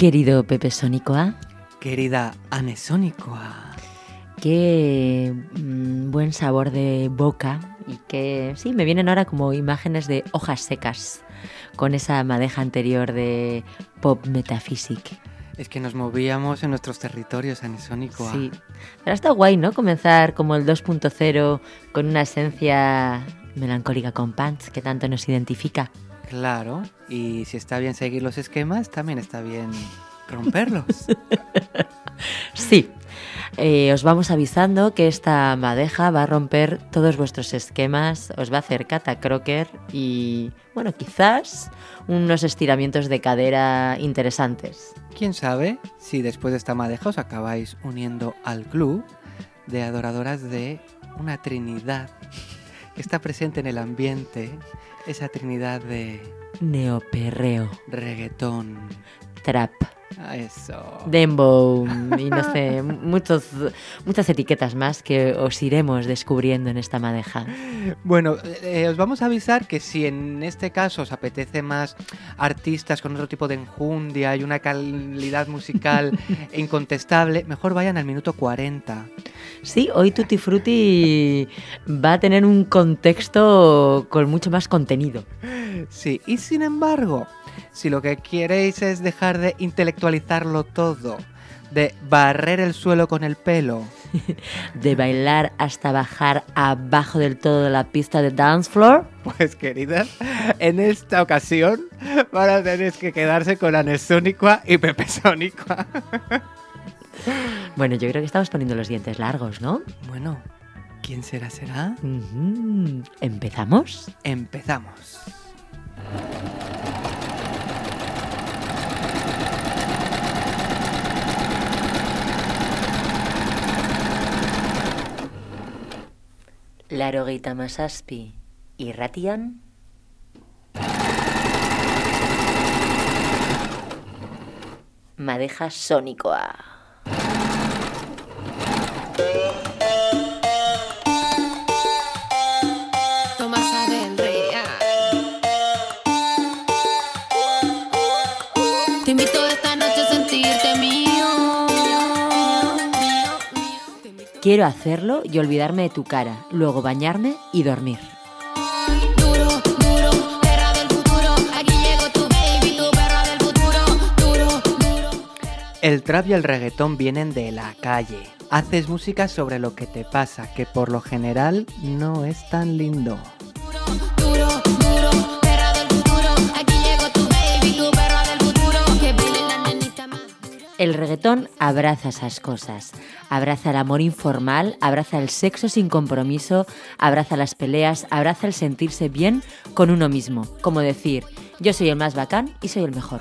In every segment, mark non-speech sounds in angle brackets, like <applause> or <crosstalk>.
Querido Pepe Sónicoa, Querida Anesónicoa. qué mm, buen sabor de boca y que sí, me vienen ahora como imágenes de hojas secas con esa madeja anterior de pop metaphysic. Es que nos movíamos en nuestros territorios, Anesónicoa. Sí, pero está guay, ¿no? Comenzar como el 2.0 con una esencia melancólica con pants que tanto nos identifica. Claro, y si está bien seguir los esquemas, también está bien romperlos. <laughs> Sí, eh, os vamos avisando que esta madeja va a romper todos vuestros esquemas, os va a hacer cata crocker y, bueno, quizás unos estiramientos de cadera interesantes. ¿Quién sabe si después de esta madeja os acabáis uniendo al club de adoradoras de una trinidad que está presente en el ambiente, esa trinidad de Neoperreo, reggaetón. trap, Eso. dembow y no sé, <laughs> muchos, muchas etiquetas más que os iremos descubriendo en esta madeja. Bueno, eh, os vamos a avisar que si en este caso os apetece más artistas con otro tipo de enjundia y una calidad musical <laughs> incontestable, mejor vayan al minuto 40. Sí, hoy Tutti Frutti va a tener un contexto con mucho más contenido. Sí, y sin embargo, si lo que queréis es dejar de intelectualizarlo todo, de barrer el suelo con el pelo, <laughs> De bailar hasta bajar abajo del todo de la pista de dance floor. pues queridas, en esta ocasión van a tener que quedarse con Anesónicoa y Pepe Sónicoa. Bueno, yo creo que estamos poniendo los dientes largos, ¿no? Bueno, ¿quién será será? ¿Empezamos? Empezamos. Laro geita irratian? Madeja sonikoa. Quiero hacerlo y olvidarme de tu cara, luego bañarme y dormir. El trap y el reggaetón vienen de la calle. Haces música sobre lo que te pasa, que por lo general no es tan lindo. Duro, duro, El reggaetón abraza esas cosas. Abraza el amor informal, abraza el sexo sin compromiso, abraza las peleas, abraza el sentirse bien con uno mismo. Como decir, yo soy el más bacán y soy el mejor.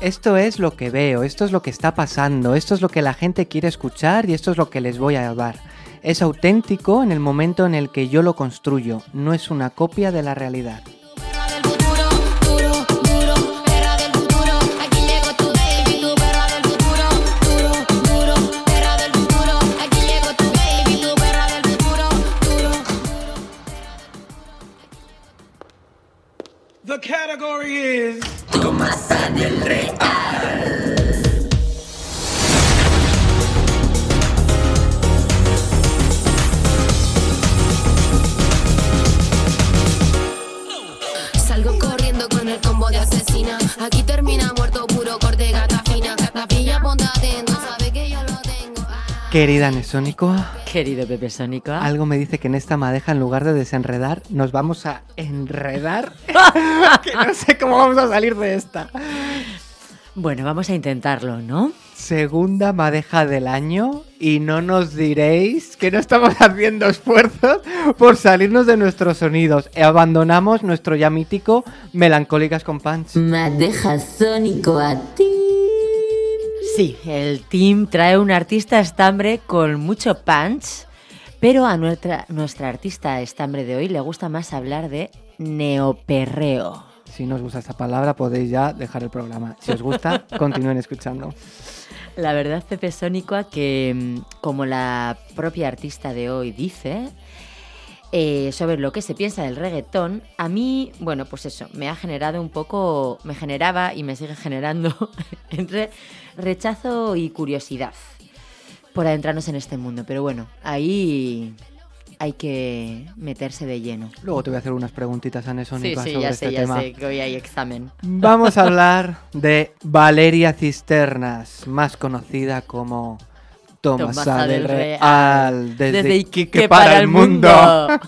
Esto es lo que veo, esto es lo que está pasando, esto es lo que la gente quiere escuchar y esto es lo que les voy a dar. Es auténtico en el momento en el que yo lo construyo, no es una copia de la realidad. Perra del futuro, Querida Nesónicoa, Querido Pepe Sónico. algo me dice que en esta madeja en lugar de desenredar nos vamos a enredar. <laughs> que no sé cómo vamos a salir de esta. Bueno, vamos a intentarlo, ¿no? Segunda madeja del año y no nos diréis que no estamos haciendo esfuerzos por salirnos de nuestros sonidos. E abandonamos nuestro ya mítico Melancólicas con Punch. Madeja Sónico a ti. Sí, el team trae un artista estambre con mucho punch, pero a nuestra, nuestra artista estambre de hoy le gusta más hablar de neoperreo. Si no os gusta esta palabra podéis ya dejar el programa. Si os gusta, <laughs> continúen escuchando. La verdad, Pepe Sónico, que mm, como la propia artista de hoy dice, eh, sobre lo que se piensa del reggaetón, a mí, bueno, pues eso, me ha generado un poco, me generaba y me sigue generando <laughs> entre rechazo y curiosidad por adentrarnos en este mundo. Pero bueno, ahí hay que meterse de lleno. Luego te voy a hacer unas preguntitas a Sí, Nesónica sí, sobre ya este sé, ya tema. sé, que hoy hay examen. Vamos a <laughs> hablar de Valeria Cisternas, más conocida como Tomasa, Tomasa del Real, desde, desde Iquique Iquique para, para el mundo. mundo.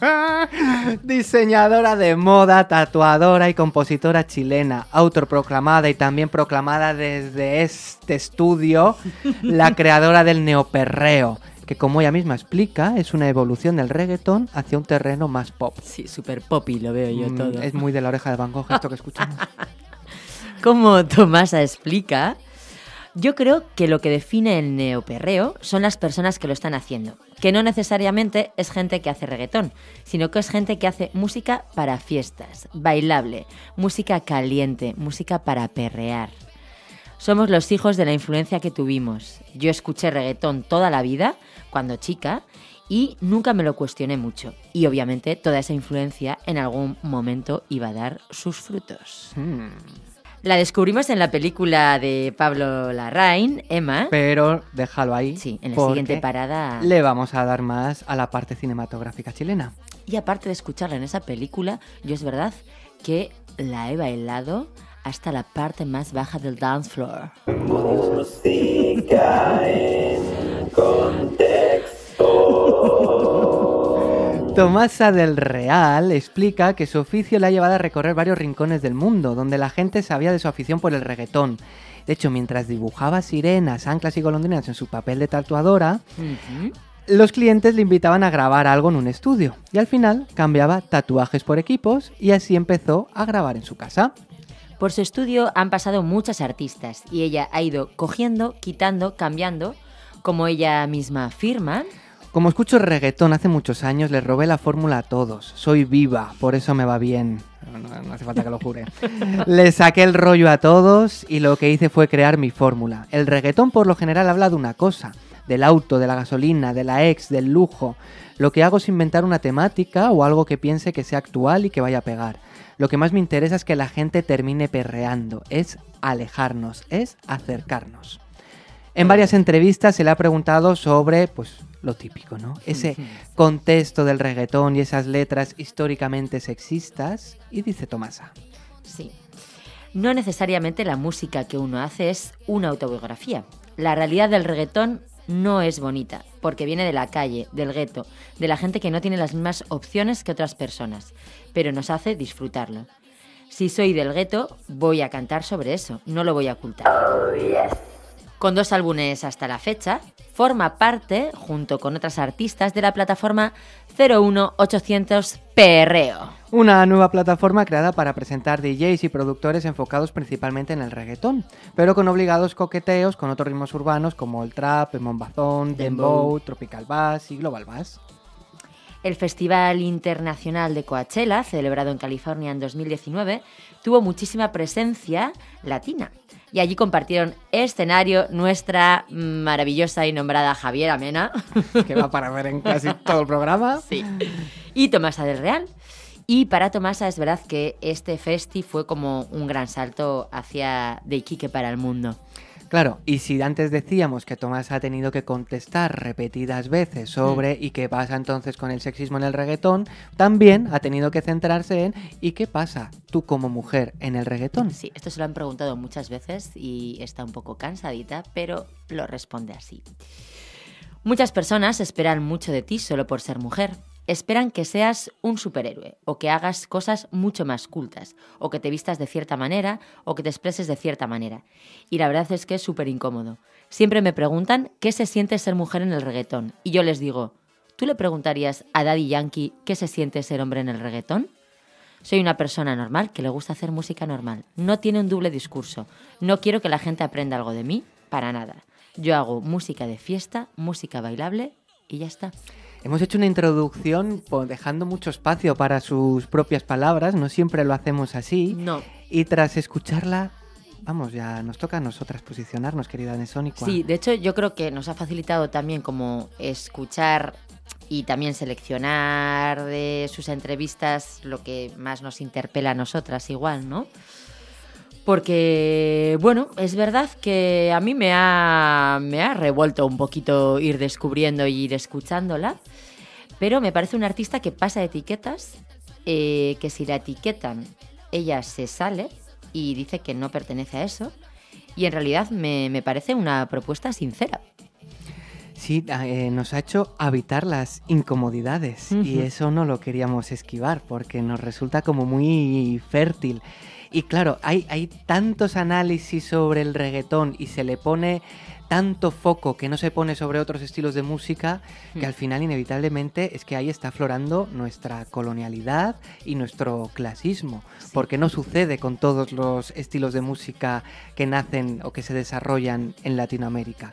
<laughs> Diseñadora de moda, tatuadora y compositora chilena, autoproclamada y también proclamada desde este estudio, <laughs> la creadora del neoperreo, que como ella misma explica, es una evolución del reggaetón hacia un terreno más pop. Sí, super poppy lo veo yo Mm, todo. Es muy de la oreja de Van Gogh esto que escuchamos. <laughs> Como Tomasa explica, yo creo que lo que define el neoperreo son las personas que lo están haciendo. Que no necesariamente es gente que hace reggaetón, sino que es gente que hace música para fiestas, bailable, música caliente, música para perrear. Somos los hijos de la influencia que tuvimos. Yo escuché reggaetón toda la vida, cuando chica, y nunca me lo cuestioné mucho. Y obviamente toda esa influencia en algún momento iba a dar sus frutos. Mm. La descubrimos en la película de Pablo Larraín, Emma. Pero déjalo ahí. Sí, en la siguiente parada. Le vamos a dar más a la parte cinematográfica chilena. Y aparte de escucharla en esa película, yo es verdad que la he bailado hasta la parte más baja del dance floor. Tomasa del Real explica que su oficio le ha llevado a recorrer varios rincones del mundo, donde la gente sabía de su afición por el reggaetón. De hecho, mientras dibujaba sirenas, anclas y golondrinas en su papel de tatuadora, los clientes le invitaban a grabar algo en un estudio. Y al final cambiaba tatuajes por equipos y así empezó a grabar en su casa. Por su estudio han pasado muchas artistas y ella ha ido cogiendo, quitando, cambiando, como ella misma afirma. Como escucho reggaetón hace muchos años, les robé la fórmula a todos. Soy viva, por eso me va bien. No, hace falta que lo jure. <laughs> Le saqué el rollo a todos y lo que hice fue crear mi fórmula. El reggaetón por lo general habla de una cosa, del auto, de la gasolina, de la ex, del lujo. Lo que hago es inventar una temática o algo que piense que sea actual y que vaya a pegar. Lo que más me interesa es que la gente termine perreando, es alejarnos, es acercarnos. En varias entrevistas se le ha preguntado sobre, pues, lo típico, ¿no? Ese contexto del reggaetón y esas letras históricamente sexistas. Y dice Tomasa. Sí. No necesariamente la música que uno hace es una autobiografía. La realidad del reggaetón no es bonita, porque viene de la calle, del gueto, de la gente que no tiene las mismas opciones que otras personas, pero nos hace disfrutarlo. Si soy del gueto, voy a cantar sobre eso, no lo voy a ocultar. Con dos álbumes hasta la fecha, forma parte, junto con otras artistas, de la plataforma 01800 Perreo. Una nueva plataforma creada para presentar DJs y productores enfocados principalmente en el reggaetón, pero con obligados coqueteos con otros ritmos urbanos como el trap, el mombazón, dembow, Dembow. tropical bass y global bass. El Festival Internacional de Coachella, celebrado en California en 2019, tuvo muchísima presencia latina. Y allí compartieron escenario nuestra maravillosa y nombrada Javiera Mena <laughs> que va para ver en casi todo el programa. sí. y Tomasa del Real. Y para Tomasa es verdad que este festi fue como un gran salto hacia de Iquique para el mundo. Claro, y si antes decíamos que Tomás ha tenido que contestar repetidas veces sobre y qué pasa entonces con el sexismo en el reggaetón, también ha tenido que centrarse en ¿y qué pasa tú como mujer en el reggaetón? Sí, esto se lo han preguntado muchas veces y está un poco cansadita, pero lo responde así. Muchas personas esperan mucho de ti solo por ser mujer. Esperan que seas un superhéroe o que hagas cosas mucho más cultas o que te vistas de cierta manera o que te expreses de cierta manera. Y la verdad es que es súper incómodo. Siempre me preguntan qué se siente ser mujer en el reggaetón y yo les digo, ¿tú le preguntarías a Daddy Yankee qué se siente ser hombre en el reggaetón? Soy una persona normal que le gusta hacer música normal. No tiene un doble discurso. No quiero que la gente aprenda algo de mí, para nada. Yo hago música de fiesta, música bailable y ya está. Hemos hecho una introducción po- dejando mucho espacio para sus propias palabras, no siempre lo hacemos así, No. y tras escucharla, vamos, ya nos toca a nosotras posicionarnos, querida Nesónica. Sí, de hecho yo creo que nos ha facilitado también como escuchar y también seleccionar de sus entrevistas lo que más nos interpela a nosotras igual, ¿no? Porque, bueno, es verdad que a mí me ha, me ha revuelto un poquito ir descubriendo y ir escuchándola, pero me parece una artista que pasa etiquetas, eh, que si la etiquetan, ella se sale y dice que no pertenece a eso, y en realidad me, me parece una propuesta sincera. Sí, eh, nos ha hecho habitar las incomodidades y Ujú. eso no lo queríamos esquivar porque nos resulta como muy fértil. Y claro, hay, hay tantos análisis sobre el reggaetón y se le pone tanto foco que no se pone sobre otros estilos de música que Mm. al final inevitablemente es que ahí está aflorando nuestra colonialidad y nuestro clasismo, porque no sucede con todos los estilos de música que nacen o que se desarrollan en Latinoamérica.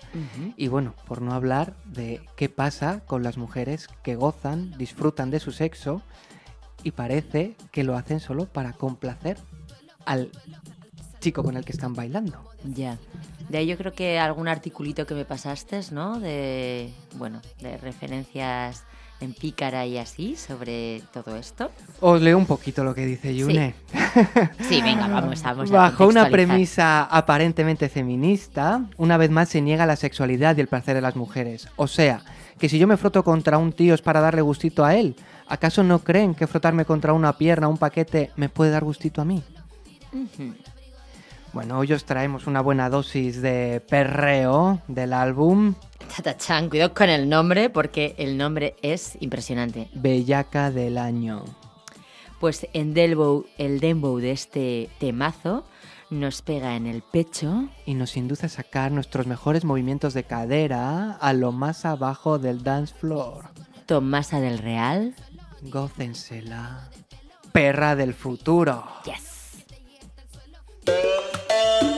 Y bueno, por no hablar de qué pasa con las mujeres que gozan, disfrutan de su sexo y parece que lo hacen solo para complacer al chico con el que están bailando. Ya. De ahí yo creo que algún articulito que me pasaste, ¿no? De, bueno, de referencias en pícara y así sobre todo esto. Os leo un poquito lo que dice Yune. <laughs> Sí, venga, vamos, vamos a <laughs> Bajo una premisa aparentemente feminista, una vez más se niega la sexualidad y el placer de las mujeres. O sea, que si yo me froto contra un tío es para darle gustito a él. ¿Acaso no creen que frotarme contra una pierna un paquete me puede dar gustito a mí? Bueno, hoy os traemos una buena dosis de perreo del álbum Tatachán, cuidado con el nombre porque el nombre es impresionante. Bellaca del Año. Pues en Delbow, el dembow de este temazo nos pega en el pecho. Y nos induce a sacar nuestros mejores movimientos de cadera a lo más abajo del dance floor. Tomasa del Real. Gócensela. Perra del futuro. Yes. Tomasa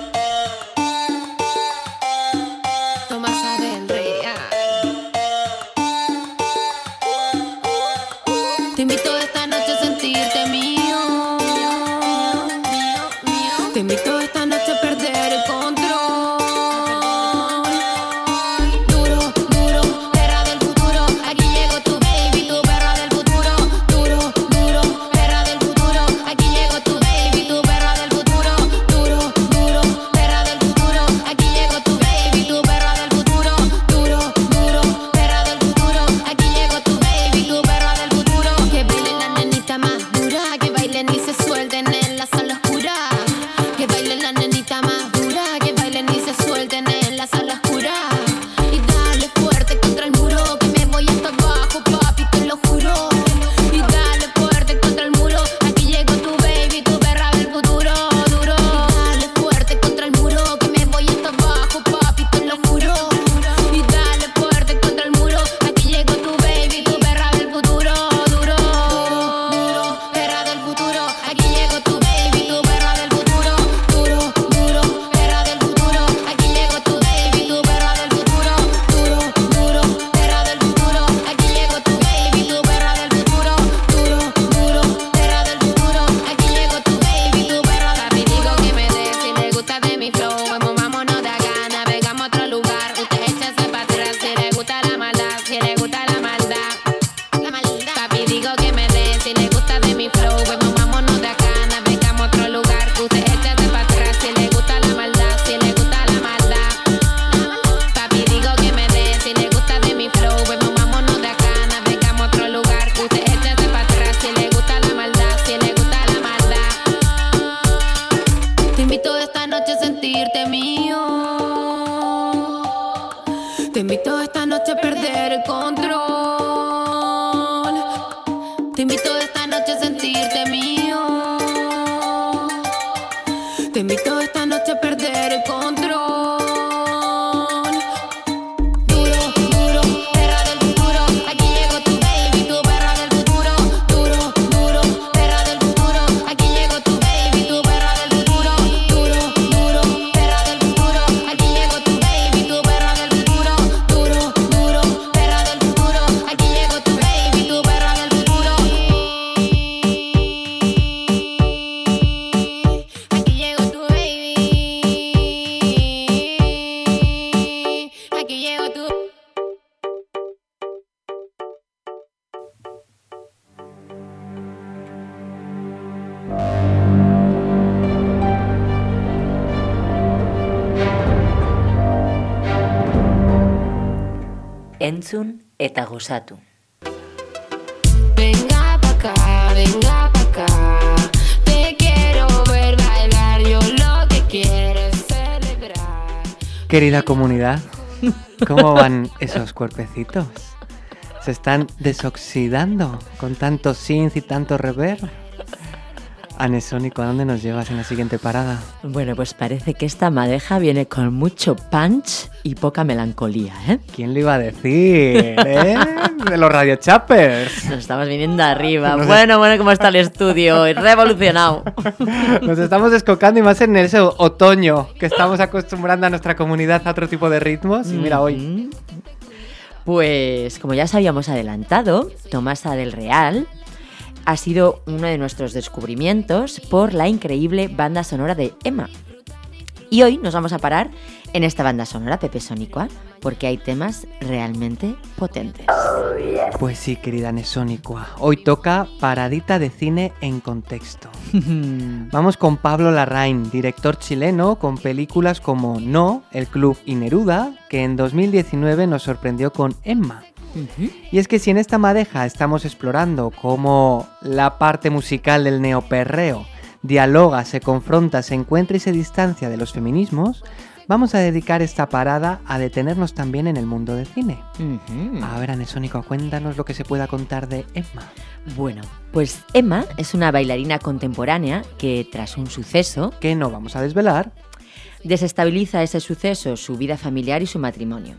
gozatu. Venga pa' acá, venga pa' acá. Te quiero ver bailar, yo lo que quiero es celebrar. Querida comunidad, ¿cómo van esos cuerpecitos? ¿Se están desoxidando con tanto synth y tanto reverb? Anesónico, ¿a dónde nos llevas en la siguiente parada? Bueno, pues parece que esta madeja viene con mucho punch y poca melancolía, ¿eh? ¿Quién lo iba a decir? ¿Eh? <laughs> De los Radio Chappers. Nos estamos viniendo arriba. Bueno, bueno, ¿cómo está el estudio? <laughs> Revolucionado. Nos estamos descocando y más en ese otoño que estamos acostumbrando a nuestra comunidad a otro tipo de ritmos. Y mira hoy. Mm. Pues como ya os habíamos adelantado, Tomasa del Real ha sido uno de nuestros descubrimientos por la increíble banda sonora de Emma. Y hoy nos vamos a parar en esta banda sonora, Pepe Sónicoa, porque hay temas realmente potentes. Pues sí, querida Nesónicua. Hoy toca paradita de cine en contexto. <laughs> Vamos con Pablo Larraín, director chileno con películas como No, El Club y Neruda, que en 2019 nos sorprendió con Emma. Y es que si en esta madeja estamos explorando cómo la parte musical del neoperreo dialoga, se confronta, se encuentra y se distancia de los feminismos, vamos a dedicar esta parada a detenernos también en el mundo del cine. Ujú. A ver, Anesónico, cuéntanos lo que se pueda contar de Emma. Bueno, pues Emma es una bailarina contemporánea que tras un suceso Que no vamos a desvelar. desestabiliza ese suceso su vida familiar y su matrimonio.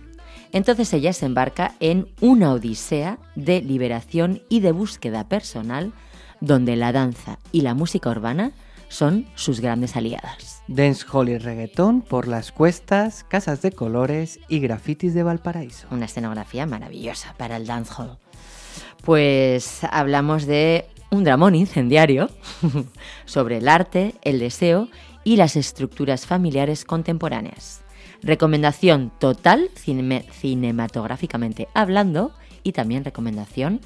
Entonces ella se embarca en una odisea de liberación y de búsqueda personal donde la danza y la música urbana son sus grandes aliadas. Dancehall y reggaetón por las cuestas, casas de colores y grafitis de Valparaíso. Una escenografía maravillosa para el dancehall. Pues hablamos de un dramón incendiario <laughs> sobre el arte, el deseo y las estructuras familiares contemporáneas. Recomendación total cine- cinematográficamente hablando y también recomendación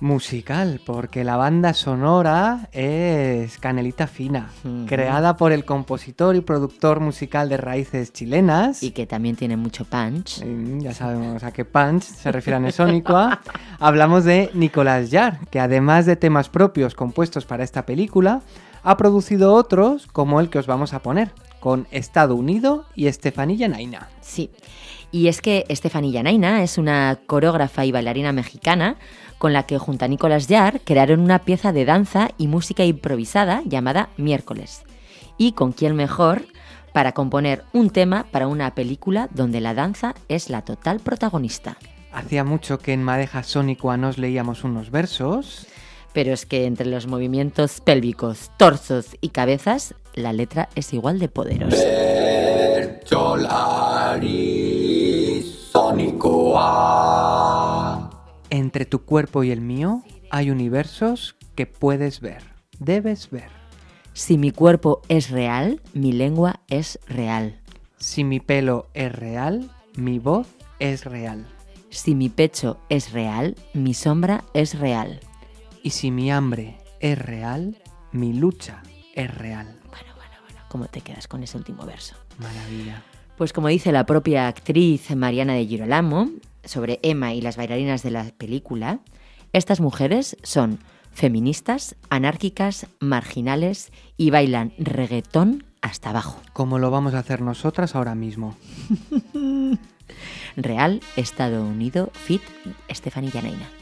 Musical, porque la banda sonora es canelita fina, creada por el compositor y productor musical de raíces chilenas. y que también tiene mucho punch. Ya sabemos a qué punch se refiere a Nesónicua. <laughs> Hablamos de Nicolás Yar, que además de temas propios compuestos para esta película, ha producido otros como el que os vamos a poner, con Estado Unido y Estefanía Naina. Sí. Y es que Estefanía Naina es una coreógrafa y bailarina mexicana con la que junto a Nicolás Yar crearon una pieza de danza y música improvisada llamada Miércoles. Y con quién mejor para componer un tema para una película donde la danza es la total protagonista. Hacía mucho que en Madeja Sónicua nos leíamos unos versos. Pero es que entre los movimientos pélvicos, torsos y cabezas, la letra es igual de poderosa. Entre tu cuerpo y el mío hay universos que puedes ver, debes ver. Si mi cuerpo es real, mi lengua es real. Si mi pelo es real, mi voz es real. Si mi pecho es real, mi sombra es real. Y si mi hambre es real, mi lucha es real. Bueno, bueno, bueno, ¿cómo te quedas con ese último verso? Maravilla. Pues como dice la propia actriz Mariana de Girolamo sobre Emma y las bailarinas de la película, estas mujeres son feministas, anárquicas, marginales y bailan reggaetón hasta abajo. Como lo vamos a hacer nosotras ahora mismo. <laughs> Real, Estado Unido, Fit, Estefanía Naina.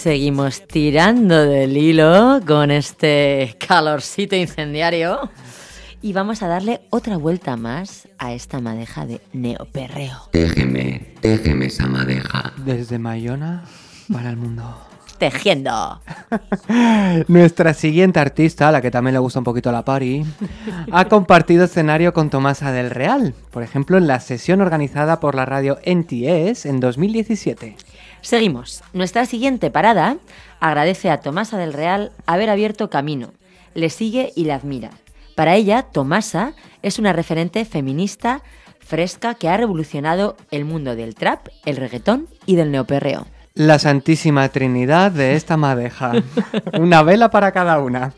Seguimos tirando del hilo con este calorcito incendiario. Y vamos a darle otra vuelta más a esta madeja de neoperreo. Déjeme, déjeme esa madeja. Desde Mayona para el mundo. Tejiendo. <laughs> Nuestra siguiente artista, a la que también le gusta un poquito la party, ha compartido escenario con Tomasa del Real, por ejemplo en la sesión organizada por la radio NTS en 2017. Seguimos. Nuestra siguiente parada agradece a Tomasa del Real haber abierto camino. Le sigue y la admira. Para ella, Tomasa es una referente feminista fresca que ha revolucionado el mundo del trap, el reggaetón y del neoperreo. La Santísima Trinidad de esta madeja. <laughs> Una vela para cada una.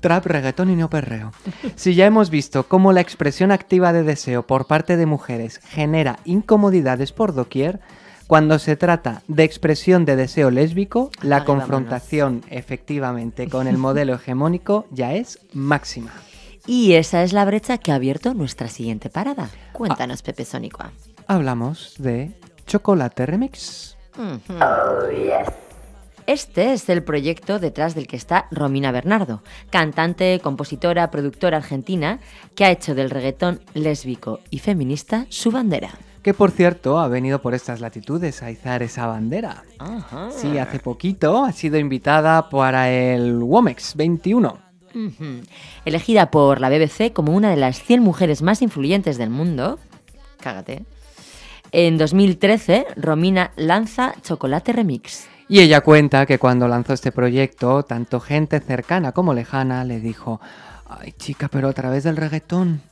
Trap, reggaetón y neoperreo. Si ya hemos visto cómo la expresión activa de deseo por parte de mujeres genera incomodidades por doquier, cuando se trata de expresión de deseo lésbico, la confrontación efectivamente con el modelo <laughs> hegemónico ya es máxima. Y esa es la brecha que ha abierto nuestra siguiente parada. Cuéntanos, Pepe Sónicoa. Hablamos de Chocolate Remix. Este es el proyecto detrás del que está Romina Bernardo, cantante, compositora, productora argentina, que ha hecho del reggaetón lésbico y feminista su bandera. Que por cierto ha venido por estas latitudes a izar esa bandera. Sí, hace poquito ha sido invitada para el WOMEX 21. Ujú. Elegida por la BBC como una de las 100 mujeres más influyentes del mundo. Cágate. En 2013, Romina lanza Chocolate Remix. Y ella cuenta que cuando lanzó este proyecto, tanto gente cercana como lejana le dijo, ay chica, pero a través del reggaetón,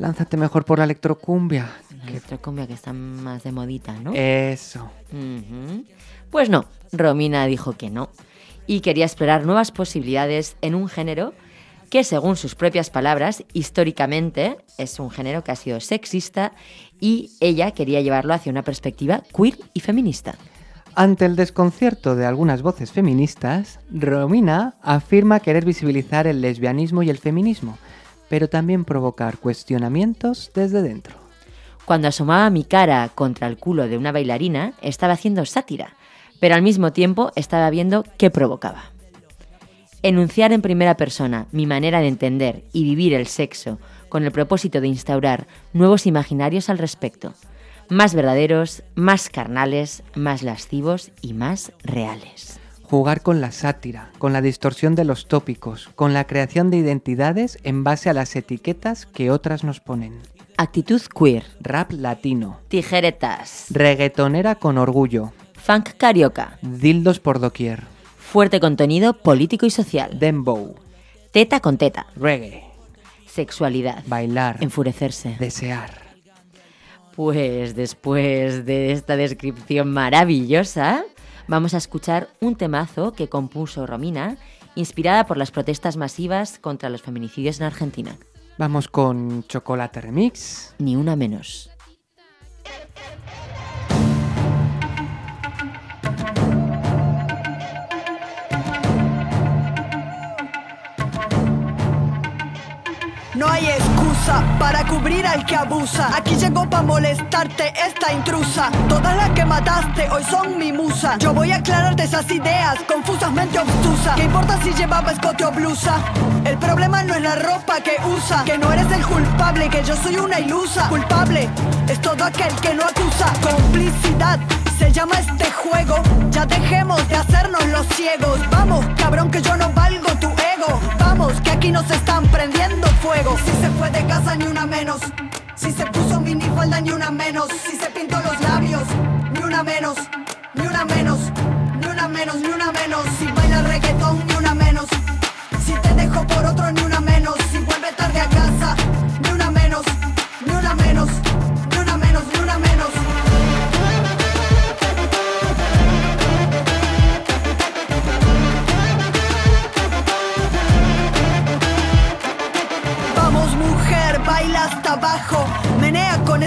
lánzate mejor por la electrocumbia. Que Electrocumbia que está más de modita, ¿no? Eso. Pues no, Romina dijo que no. Y quería explorar nuevas posibilidades en un género que, según sus propias palabras, históricamente es un género que ha sido sexista y ella quería llevarlo hacia una perspectiva queer y feminista. Ante el desconcierto de algunas voces feministas, Romina afirma querer visibilizar el lesbianismo y el feminismo, pero también provocar cuestionamientos desde dentro. Cuando asomaba mi cara contra el culo de una bailarina, estaba haciendo sátira, pero al mismo tiempo estaba viendo qué provocaba. Enunciar en primera persona mi manera de entender y vivir el sexo con el propósito de instaurar nuevos imaginarios al respecto, más verdaderos, más carnales, más lascivos y más reales. Jugar con la sátira, con la distorsión de los tópicos, con la creación de identidades en base a las etiquetas que otras nos ponen. Actitud queer, Rap latino, tijeretas, reggaetonera con orgullo, funk carioca, dildos por doquier, fuerte contenido político y social, dembow, teta con teta, reggae, sexualidad, Bailar. enfurecerse. Desear. Pues después de esta descripción maravillosa, vamos a escuchar un temazo que compuso Romina, inspirada por las protestas masivas contra los feminicidios en Argentina. Vamos con Chocolate Remix. Ni una menos. No hay para cubrir al que abusa. Aquí llegó para molestarte esta intrusa. Todas las que mataste hoy son mi musa. Yo voy a aclararte esas ideas confusamente obtusas. ¿Qué importa si llevaba escote o blusa? El problema no es la ropa que usa. Que no eres el culpable, que yo soy una ilusa. Culpable es todo aquel que no acusa. Complicidad se llama este juego. Ya dejemos de hacernos los ciegos. Vamos, cabrón, que yo no valgo tu Vamos, que aquí nos están prendiendo fuego. Si se fue de casa, ni una menos. Si se puso minifalda, ni una menos. Si se pintó los labios, ni una menos. Ni una menos. Ni una menos, ni una menos. Si baila reggaetón, ni una menos. Si te dejo por otro, ni una menos. Si vuelve tarde a casa,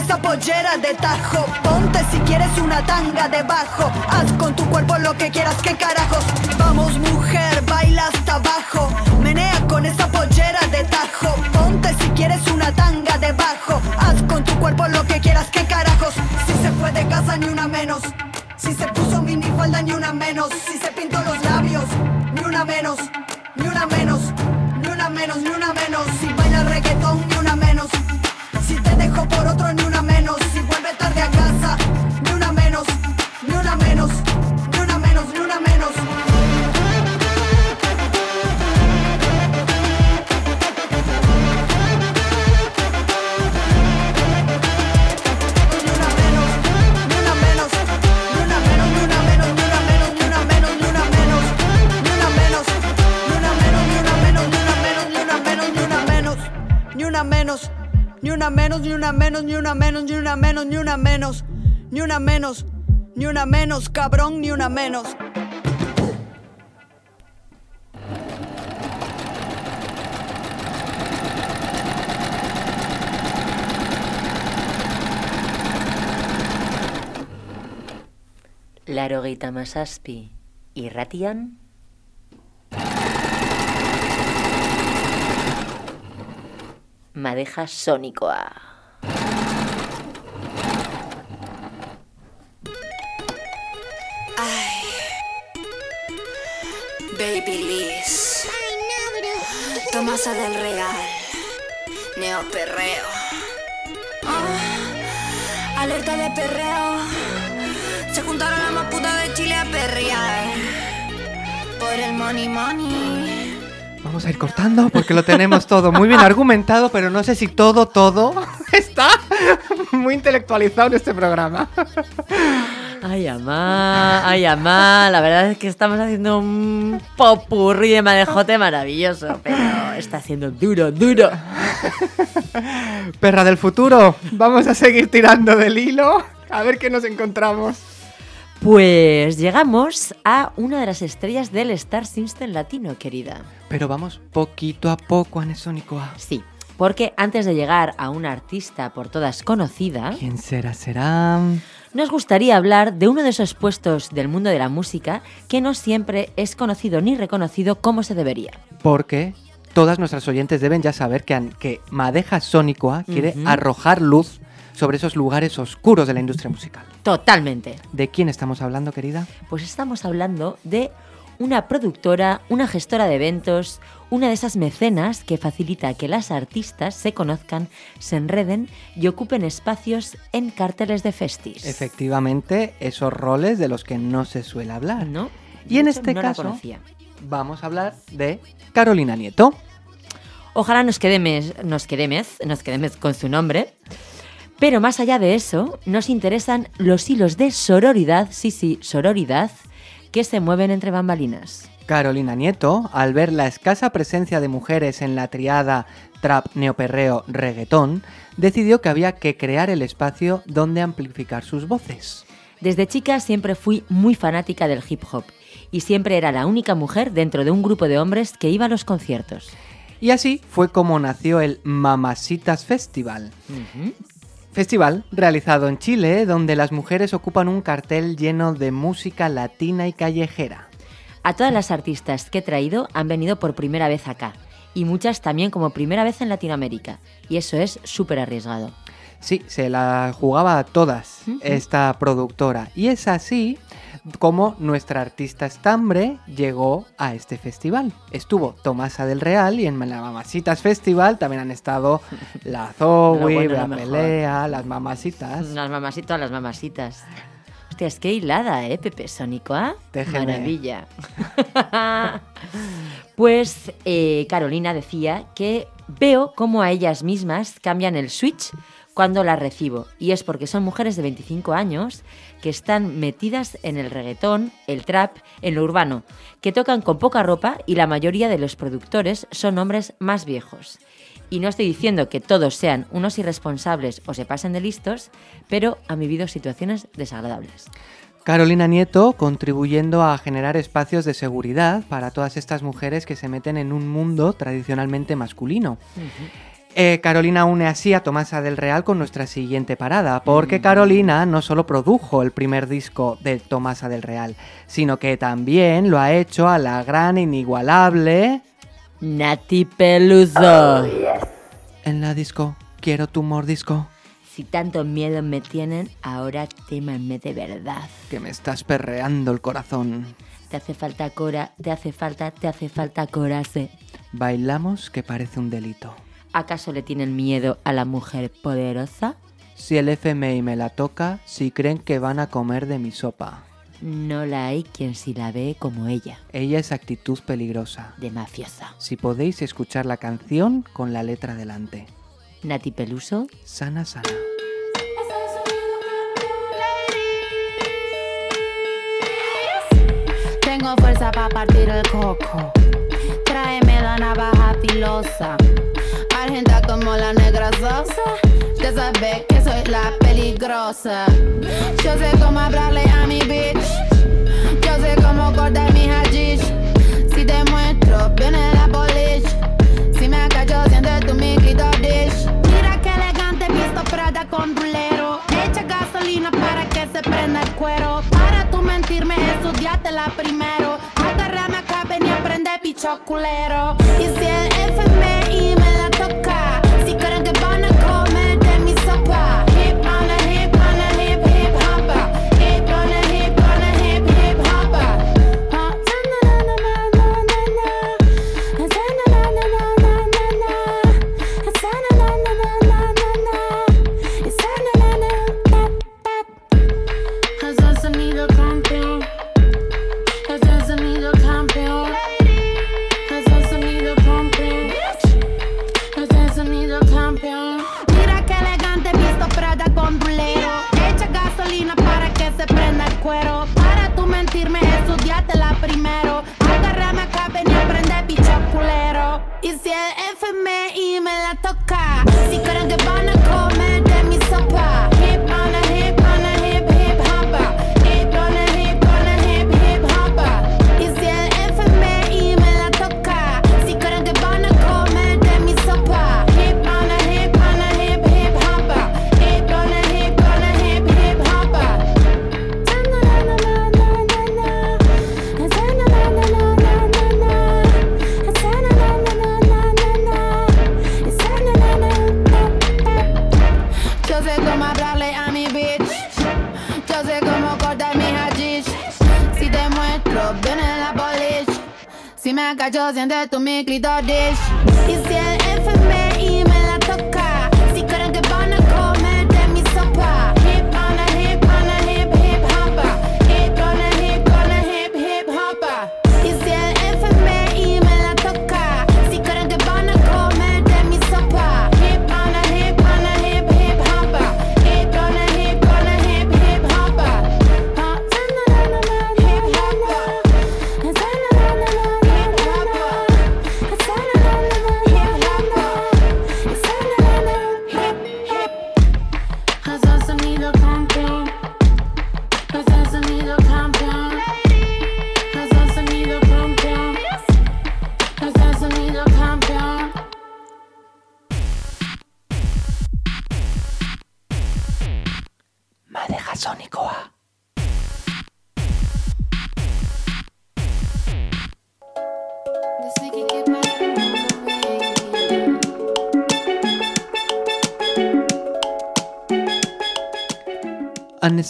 esa pollera de tajo. Ponte si quieres una tanga debajo. Haz con tu cuerpo lo que quieras, que carajos Vamos mujer, baila hasta abajo. Menea con esa pollera de tajo. Ponte si quieres una tanga debajo. Haz con tu cuerpo lo que quieras, que carajos Si se fue de casa ni una menos. Si se puso minifalda ni una menos. Si se pintó los labios ni una menos. Ni una menos ni una menos, ni una menos. Si baila reggaetón, ni una menos. Si te dejo por otro, ni una menos, ni una menos, ni una menos, ni una menos, ni una menos, ni una menos, cabrón, ni una menos. Larogeita masazpi irratian Madeja sonikoa. Tomasa del Real. Neoperreo. Ah, alerta de perreo. Se juntaron las más putas de Chile a perrear. Por el money money. Vamos a ir cortando porque lo tenemos todo muy bien argumentado, pero no sé si todo, todo <laughs> está muy intelectualizado en este programa. Ay, amá, ay, amá. La verdad es que estamos haciendo un popurrí de madejote maravilloso, pero está haciendo duro, duro. Perra del futuro, vamos a seguir tirando del hilo a ver qué nos encontramos. Pues llegamos a una de las estrellas del Star System latino, querida. Pero vamos poquito a poco, Anesónicoa. Sí, porque antes de llegar a una artista por todas conocida, ¿Quién será? ¿Será? Nos gustaría hablar de uno de esos puestos del mundo de la música que no siempre es conocido ni reconocido como se debería. Porque todas nuestras oyentes deben ya saber que, Madeja Sónicoa quiere arrojar luz sobre esos lugares oscuros de la industria musical. Totalmente. ¿De quién estamos hablando, querida? Pues estamos hablando de una productora, una gestora de eventos, una de esas mecenas que facilita que las artistas se conozcan, se enreden y ocupen espacios en carteles de festis. Efectivamente, esos roles de los que no se suele hablar. ¿No? Y en este no caso-. Vamos a hablar de Carolina Nieto. Ojalá nos quedemos, nos quedemos, nos quedemos con su nombre. Pero más allá de eso, nos interesan los hilos de sororidad, sí, sí, sororidad, que se mueven entre bambalinas. Carolina Nieto, al ver la escasa presencia de mujeres en la triada trap, neoperreo, reggaetón, decidió que había que crear el espacio donde amplificar sus voces. Desde chica siempre fui muy fanática del hip hop y siempre era la única mujer dentro de un grupo de hombres que iba a los conciertos. Y así fue como nació el Mamasitas Festival. Festival realizado en Chile donde las mujeres ocupan un cartel lleno de música latina y callejera. A todas las artistas que he traído han venido por primera vez acá y muchas también como primera vez en Latinoamérica. Y eso es súper arriesgado. Sí, se la jugaba a todas esta productora. Y es así como nuestra artista estambre llegó a este festival. Estuvo Tomasa del Real y en la Mamasitas Festival también han estado <laughs> la Zoe, bueno, la mejor. Pelea, las Mamasitas. Las mamasitas, las mamasitas. Hostia, es que hilada, ¿eh, Pepe Sónico? ¿ah? Déjeme. Maravilla. <laughs> pues eh, Carolina decía que veo cómo a ellas mismas cambian el switch cuando las recibo. Y es porque son mujeres de 25 años que están metidas en el reggaetón, el trap, en lo urbano, que tocan con poca ropa y la mayoría de los productores son hombres más viejos. Y no estoy diciendo que todos sean unos irresponsables o se pasen de listos, pero han vivido situaciones desagradables. Carolina Nieto contribuyendo a generar espacios de seguridad para todas estas mujeres que se meten en un mundo tradicionalmente masculino. Eh, Carolina une así a Tomasa del Real con nuestra siguiente parada, porque Carolina no solo produjo el primer disco de Tomasa del Real, sino que también lo ha hecho a la gran e inigualable Nati Peluso. en la disco Quiero tu mordisco, Si tanto miedo me tienen, ahora témanme de verdad. que me estás perreando el corazón. Te hace falta cora, te hace falta, te hace falta coraje. Bailamos que parece un delito. ¿Acaso le tienen miedo a la mujer poderosa? Si el FMI me la toca, si creen que van a comer de mi sopa. No la hay quien si la ve como ella, Ella es actitud peligrosa. de mafiosa. Si podéis escuchar la canción con la letra delante. Nati Peluso, Sana, sana. Tengo fuerza para partir el coco. Tráeme la navaja filosa. Argenta como la negra sosa. Ya sabes que soy la peligrosa. Yo sé cómo hablarle a mi bitch. Yo sé cómo cortar mi hashish. Si te muestro, viene la polish. Si me cacho, siente tu mi clitoris. Mira qué elegante visto Prada con rulero. Echa gasolina para que se prenda el cuero. Para tú mentirme, estudiátela primero. Agárrame acá, ven y aprende picho culero. Y si el FMI Y si el FMI me la toca, Si me cacho, siente tu mi clitoris. Y si el FMI me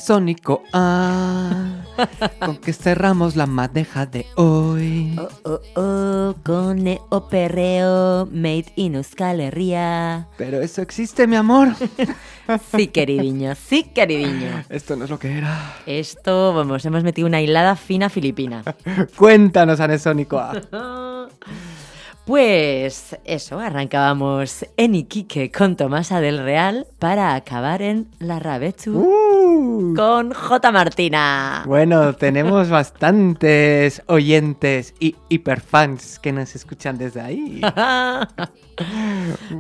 Anesónico, ah, con que cerramos la madeja de hoy. Oh, oh, oh, con neoperreo made in Euskal Herria. Pero eso existe, mi amor. <laughs> Sí, queridiño, sí, queridiño. Esto no es lo que era. Esto, vamos, hemos metido una hilada fina filipina. <laughs> Cuéntanos, Anesónico. ah. <laughs> Pues eso, arrancábamos en Iquique con Tomasa del Real para acabar en La Rabechu Uh. Con J. Martina. Bueno, tenemos bastantes oyentes y hiperfans que nos escuchan desde ahí. <laughs>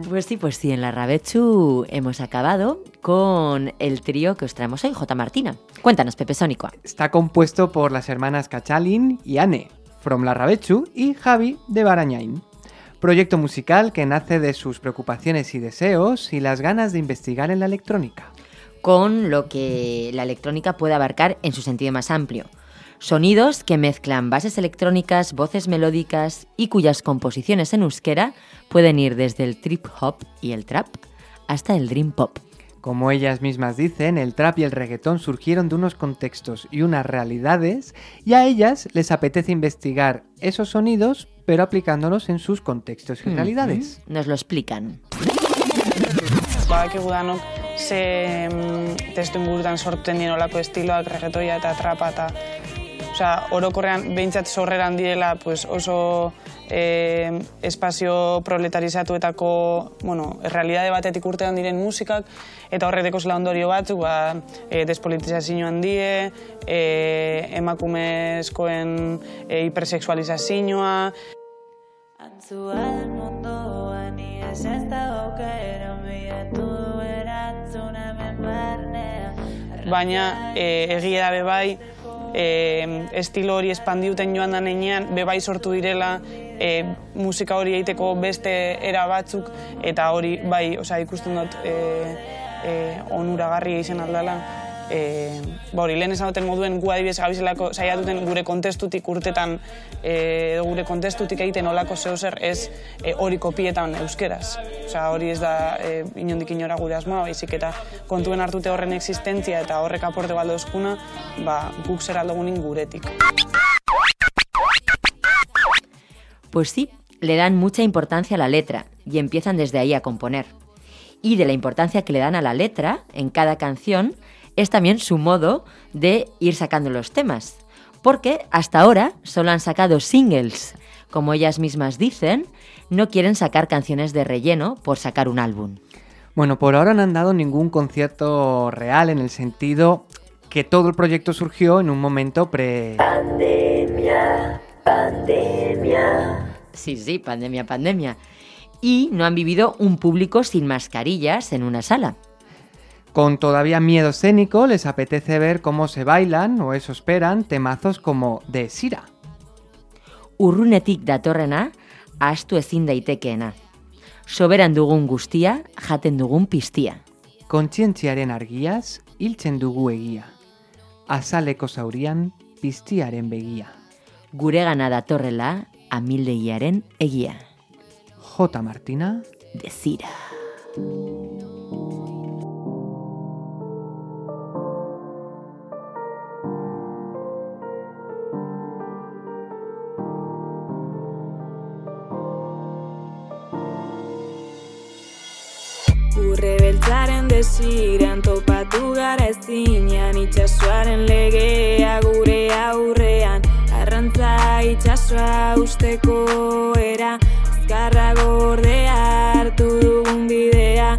Pues sí, pues sí, en La Rabechu hemos acabado con el trío que os traemos hoy, J. Martina. Cuéntanos, Pepe Sónico. Está compuesto por las hermanas Cachalin y Anne, from La Rabechu, y Javi de Barañain. Proyecto musical que nace de sus preocupaciones y deseos y las ganas de investigar en la electrónica. Con lo que la electrónica puede abarcar en su sentido más amplio. Sonidos que mezclan bases electrónicas, voces melódicas y cuyas composiciones en euskera pueden ir desde el trip hop y el trap hasta el dream pop. Como ellas mismas dicen, el trap y el reggaetón surgieron de unos contextos y unas realidades y a ellas les apetece investigar esos sonidos pero aplicándolos en sus contextos y realidades. Nos lo explican. Ze mm, testu ingurutan sortzen dien olako estiloak, reggaetoia eta trapa eta Osea, orokorrean behintzat sorreran direla pues oso eh, espazio proletarizatuetako, bueno, realidade batetik urtean diren musikak, eta horrek dekozela ondorio batzuk, ba, e, despolitizazio handie, e, emakumezkoen e, hipersexualizazioa, Antzuaren munduan ies ez dago aukera bilatu erantzuna hemen barnean baina e, egia da bebai e, estilo hori espandiuten joan da nenean, bebai sortu direla e, musika hori egiteko beste era batzuk, eta hori bai, osea, ikusten dut e, e, onuragarria izan aldala. E, ba hori, lehen esan duten moduen gu adibidez gabizelako saiatuten gure kontestutik urtetan e, edo gure kontestutik egiten olako zeuzer ez e, hori kopietan euskeraz. Osea, hori ez da e, inondik inora gure asmoa, baizik eta kontuen hartute horren existentzia eta horrek aporte baldo eskuna, ba, guk zer aldugunin guretik. Pues sí, le dan mucha importancia a la letra y empiezan desde ahí a componer. Y de la importancia que le dan a la letra en cada canción es también su modo de ir sacando los temas. Porque hasta ahora solo han sacado singles. Como ellas mismas dicen, no quieren sacar canciones de relleno por sacar un álbum. Bueno, por ahora no han dado ningún concierto real en el sentido que todo el proyecto surgió en un momento pre... Pandemia, pandemia Sí, sí, pandemia, pandemia. Y no han vivido un público sin mascarillas en una sala. Con todavía miedo escénico, les apetece ver cómo se bailan o eso esperan temazos como de Sira. Urrunetik datorrena, astu ezin daitekeena. Soberan dugun guztia, jaten dugun piztia. Kontzientziaren argiaz, hiltzen dugu egia. Azaleko zaurian, piztiaren begia. Guregana datorrela, amildegiaren egia. J. Martina, Dezira. Beltzaren desiran topatu gara ezinean itxasoaren legea gure aurrean Arrantza itxasoa usteko era Azkarra gordea hartu dugun bidea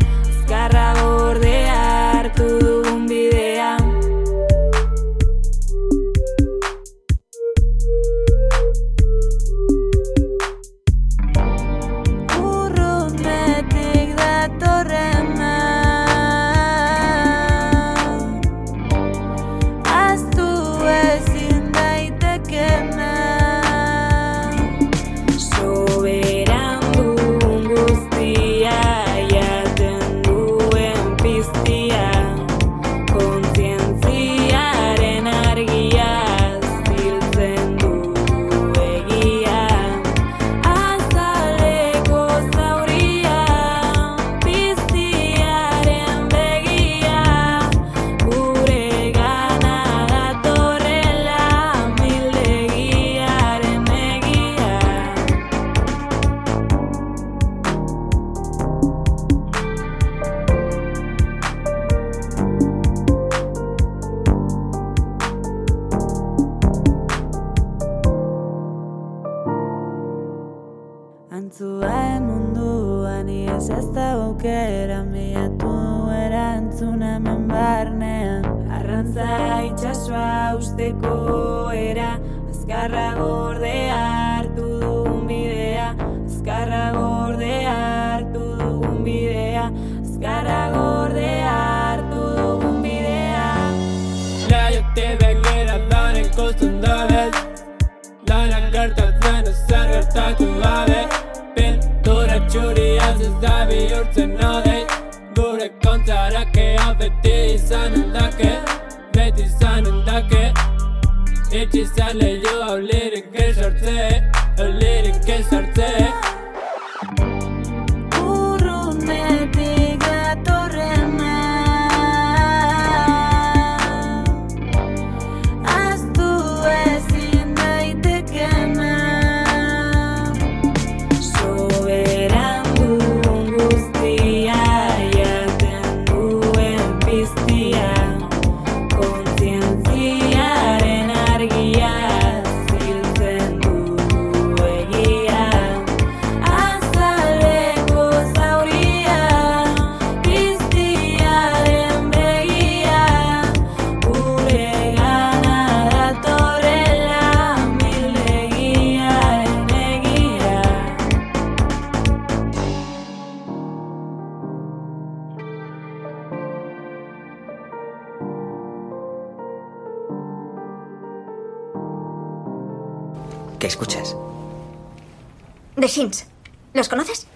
¿Qué escuchas? The Shins. ¿Los conoces?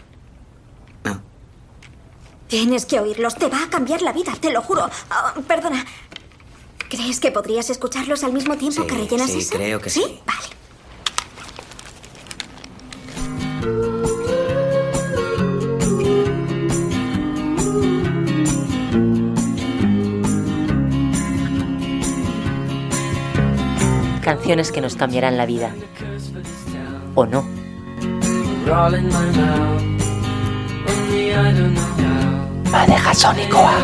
Tienes que oírlos. Te va a cambiar la vida, te lo juro. Ah, perdona. ¿Crees que podrías escucharlos al mismo tiempo que rellenas sí, eso? creo que sí. Vale. Canciones que nos cambiarán la vida. ¿O no? Know how Madeja Sónicoa.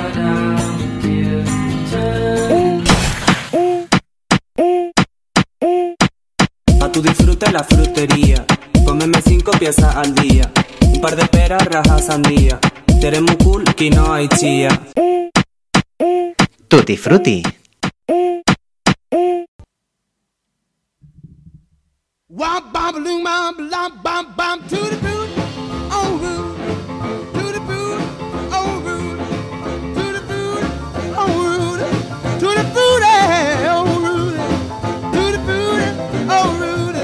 A tu disfrute la frutería. Cómeme cinco piezas al día. Un par de peras, rajas, sandía. Tenemos cool, quinoa y chía. Tutti Frutti. Wop bop loom bop lop bop bop to the boot. Oh root. To the boot. Oh root. To the boot. Oh root. To the boot. Oh root. To the boot. Oh root.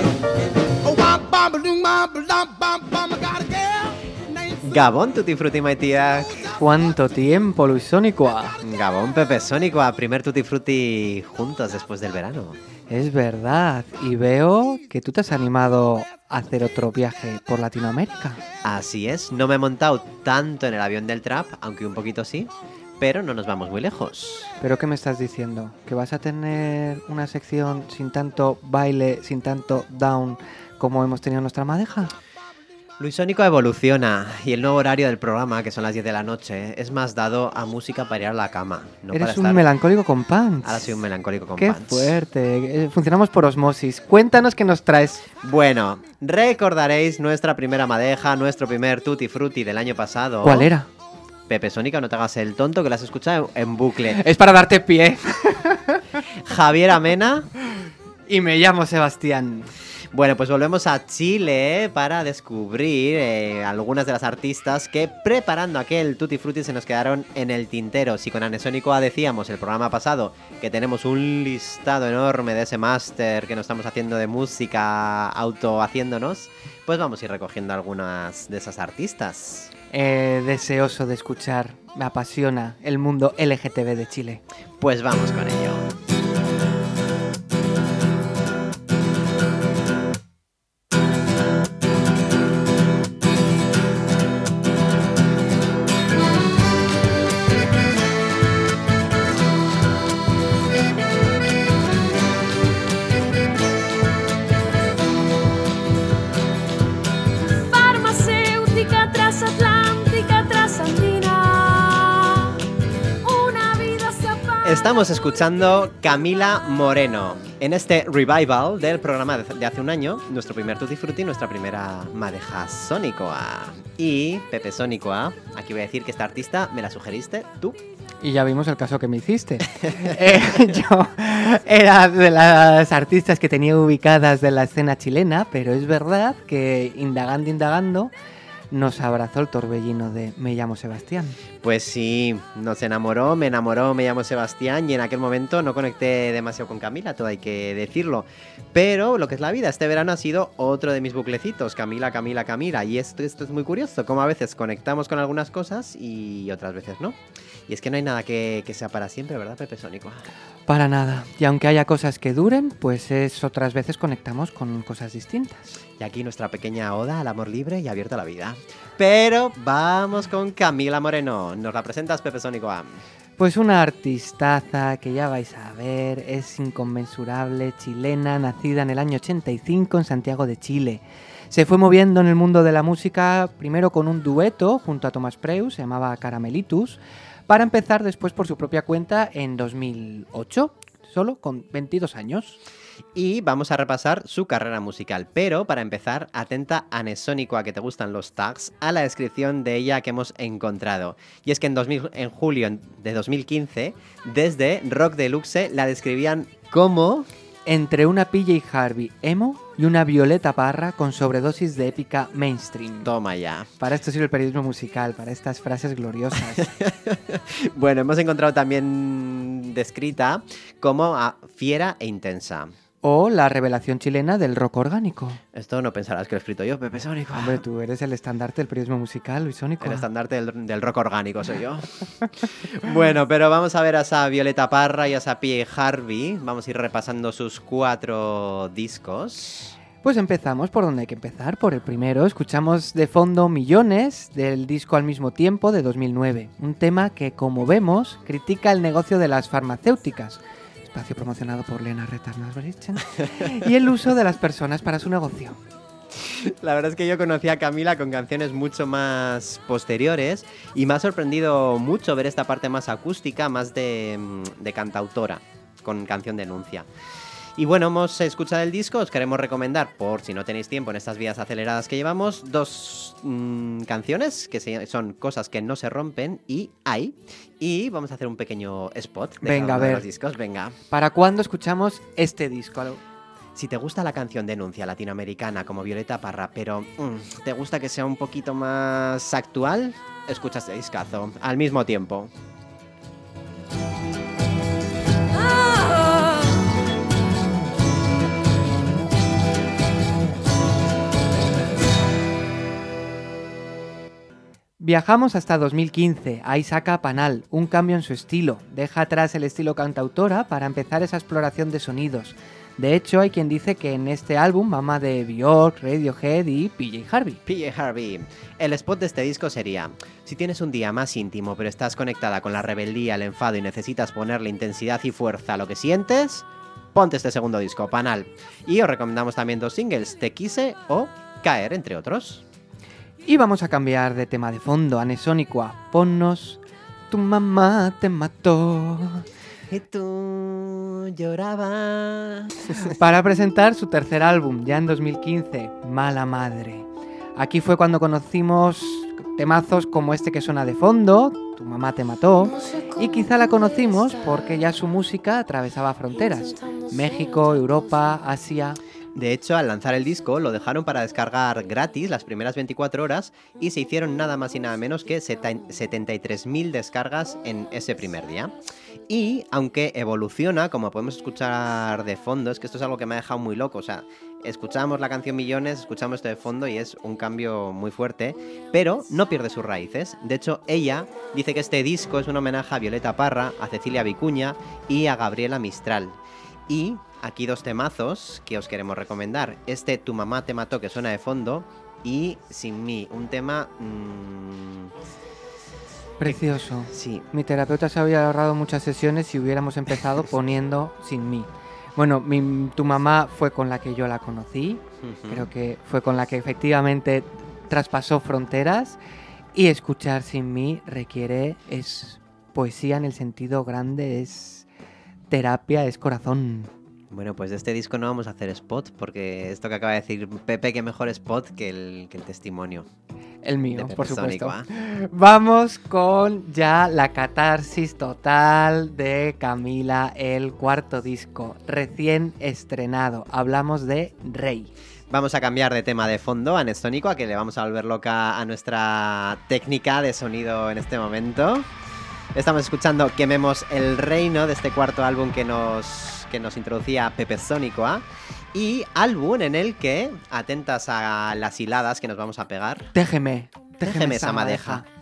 Oh wop bop loom bop lop bop bop. I got a girl named Gabón Tutti Frutti Maitiak. ¿Cuánto tiempo, Luis Sónicoa? Gabón Pepe Sónico a primer Tutti Frutti juntos después del verano. Es verdad. Y veo que tú te has animado a hacer otro viaje por Latinoamérica. Así es, no me he montado tanto en el avión del trap, aunque un poquito sí, pero no nos vamos muy lejos. ¿Pero qué me estás diciendo? ¿Que vas a tener una sección sin tanto baile, sin tanto down como hemos tenido en nuestra madeja? Luis Sónico evoluciona y el nuevo horario del programa, que son las 10 de la noche, es más dado a música para ir a la cama. No Eres para un melancólico con pants. Ahora soy un melancólico con Qué pants. fuerte. Eh, Funcionamos por osmosis. Cuéntanos qué nos traes. Bueno, recordaréis nuestra primera madeja, nuestro primer Tutti Frutti del año pasado. ¿Cuál era? Pepe Sónica, no te hagas el tonto que la has escuchado en bucle. Es para darte pie. Javier Amena. Y me llamo Sebastián. Bueno, pues volvemos a Chile para descubrir eh, algunas de las artistas que preparando aquel Tutti Frutti se nos quedaron en el tintero. Si con Anesónico decíamos el programa pasado que tenemos un listado enorme de ese máster que nos estamos haciendo de música auto haciéndonos, pues vamos a ir recogiendo algunas de esas artistas. Eh, deseoso de escuchar. Me apasiona el mundo LGTB de Chile. Pues vamos con ello. Estamos escuchando Camila Moreno en este revival del programa de hace un año, nuestro primer Tutti Frutti, nuestra primera madeja sónicoa. Y Pepe Sónicoa, aquí voy a decir que esta artista me la sugeriste tú. Y ya vimos el caso que me hiciste. <laughs> <laughs> Eh, yo era de las artistas que tenía ubicadas de la escena chilena, pero es verdad que indagando, indagando, nos abrazó el torbellino de Me llamo Sebastián. Pues sí, nos enamoró, me enamoró, me llamo Sebastián y en aquel momento no conecté demasiado con Camila, todo hay que decirlo. Pero lo que es la vida, este verano ha sido otro de mis buclecitos, Camila, Camila, Camila. Y esto, esto es muy curioso, como a veces conectamos con algunas cosas y otras veces no. Y es que no hay nada que, que sea para siempre, ¿verdad, Pepe Sónico? Para nada. Y aunque haya cosas que duren, pues es otras veces conectamos con cosas distintas. Y aquí nuestra pequeña oda al amor libre y abierto a la vida. Pero vamos con Camila Moreno. ¿Nos la presentas, Pepe Sónico? Ah, Pues una artistaza que ya vais a ver, es inconmensurable, chilena, nacida en el año 85 en Santiago de Chile. Se fue moviendo en el mundo de la música primero con un dueto junto a Thomas Preus, se llamaba Caramelitus, para empezar después por su propia cuenta en 2008, solo con 22 años. Y vamos a repasar su carrera musical. Pero para empezar, atenta a Nesónico a que te gustan los tags, a la descripción de ella que hemos encontrado. Y es que en, 2000 en julio de 2015, desde Rock Deluxe la describían como... Entre una PJ Harvey emo y una Violeta Parra con sobredosis de épica mainstream. Toma ya. Para esto sirve el periodismo musical, para estas frases gloriosas. <laughs> Bueno, hemos encontrado también descrita como a fiera e intensa. O la revelación chilena del rock orgánico. Esto no pensarás que lo he escrito yo, Pepe Sónico. Hombre, tú eres el estandarte del periodismo musical, Luis Sónico. El estandarte del, del rock orgánico soy yo. <laughs> bueno, pero vamos a ver a esa Violeta Parra y a esa Pie Harvey. Vamos a ir repasando sus cuatro discos. Pues empezamos por donde hay que empezar, por el primero. Escuchamos de fondo Millones del disco al mismo tiempo de 2009. Un tema que, como vemos, critica el negocio de las farmacéuticas. Espacio promocionado por Lena Retas Nasbarichen. y el uso de las personas para su negocio. La verdad es que yo conocí a Camila con canciones mucho más posteriores y me ha sorprendido mucho ver esta parte más acústica, más de, mm, de cantautora, con canción denuncia. Y bueno, hemos escuchado el disco, os queremos recomendar, por si no tenéis tiempo en estas vías aceleradas que llevamos, dos mm, canciones que se- son cosas que no se rompen y hay. Y vamos a hacer un pequeño spot de Venga, cada a de ver. los discos. Venga. ¿Para cuándo escuchamos este disco? Si te gusta la canción denuncia latinoamericana como Violeta Parra, pero mm, te gusta que sea un poquito más actual, escucha este discazo al mismo tiempo. Viajamos hasta 2015. Ahí saca Panal, un cambio en su estilo. Deja atrás el estilo cantautora para empezar esa exploración de sonidos. De hecho, hay quien dice que en este álbum mamá de Bjork, Radiohead y PJ Harvey. PJ Harvey. El spot de este disco sería: Si tienes un día más íntimo, pero estás conectada con la rebeldía, el enfado y necesitas ponerle intensidad y fuerza a lo que sientes, ponte este segundo disco, Panal. Y os recomendamos también dos singles: Te quise o Caer, entre otros. Y vamos a cambiar de tema de fondo, Anesónicua. Ponnos Tu mamá te mató. Y tú llorabas. <laughs> Para presentar su tercer álbum, ya en 2015, Mala Madre. Aquí fue cuando conocimos temazos como este que suena de fondo, Tu mamá te mató, y quizá la conocimos porque ya su música atravesaba fronteras. México, Europa, Asia. De hecho, al lanzar el disco lo dejaron para descargar gratis las primeras 24 horas y se hicieron nada más y nada menos que seta- 73.000 descargas en ese primer día. Y aunque evoluciona, como podemos escuchar de fondo, es que esto es algo que me ha dejado muy loco, o sea, escuchamos la canción Millones, escuchamos esto de fondo y es un cambio muy fuerte, pero no pierde sus raíces. De hecho, ella dice que este disco es un homenaje a Violeta Parra, a Cecilia Vicuña y a Gabriela Mistral. Y aquí dos temazos que os queremos recomendar. Este Tu mamá te mató que suena de fondo y Sin mí, un tema... mm, Precioso. Sí. Mi terapeuta se había ahorrado muchas sesiones si hubiéramos empezado <laughs> poniendo sin mí. Bueno, mi- tu mamá fue con la que yo la conocí. Creo que fue con la que efectivamente traspasó fronteras. Y escuchar sin mí requiere, es poesía en el sentido grande, es terapia, es corazón. Bueno, pues de este disco no vamos a hacer spot porque esto que acaba de decir Pepe, que mejor spot que el, que el testimonio. El mío, por supuesto. ¿ah? Vamos con ya la catarsis total de Camila, el cuarto disco, recién estrenado. Hablamos de Rey. Vamos a cambiar de tema de fondo a Nestónico, a que le vamos a volver loca a nuestra técnica de sonido en este momento. Estamos escuchando Quememos el Reino de este cuarto álbum que nos, que nos introducía Pepe Sónico ¿ah? y álbum en el que, atentas a las hiladas que nos vamos a pegar, Téjeme. Téjeme esa madeja. <laughs>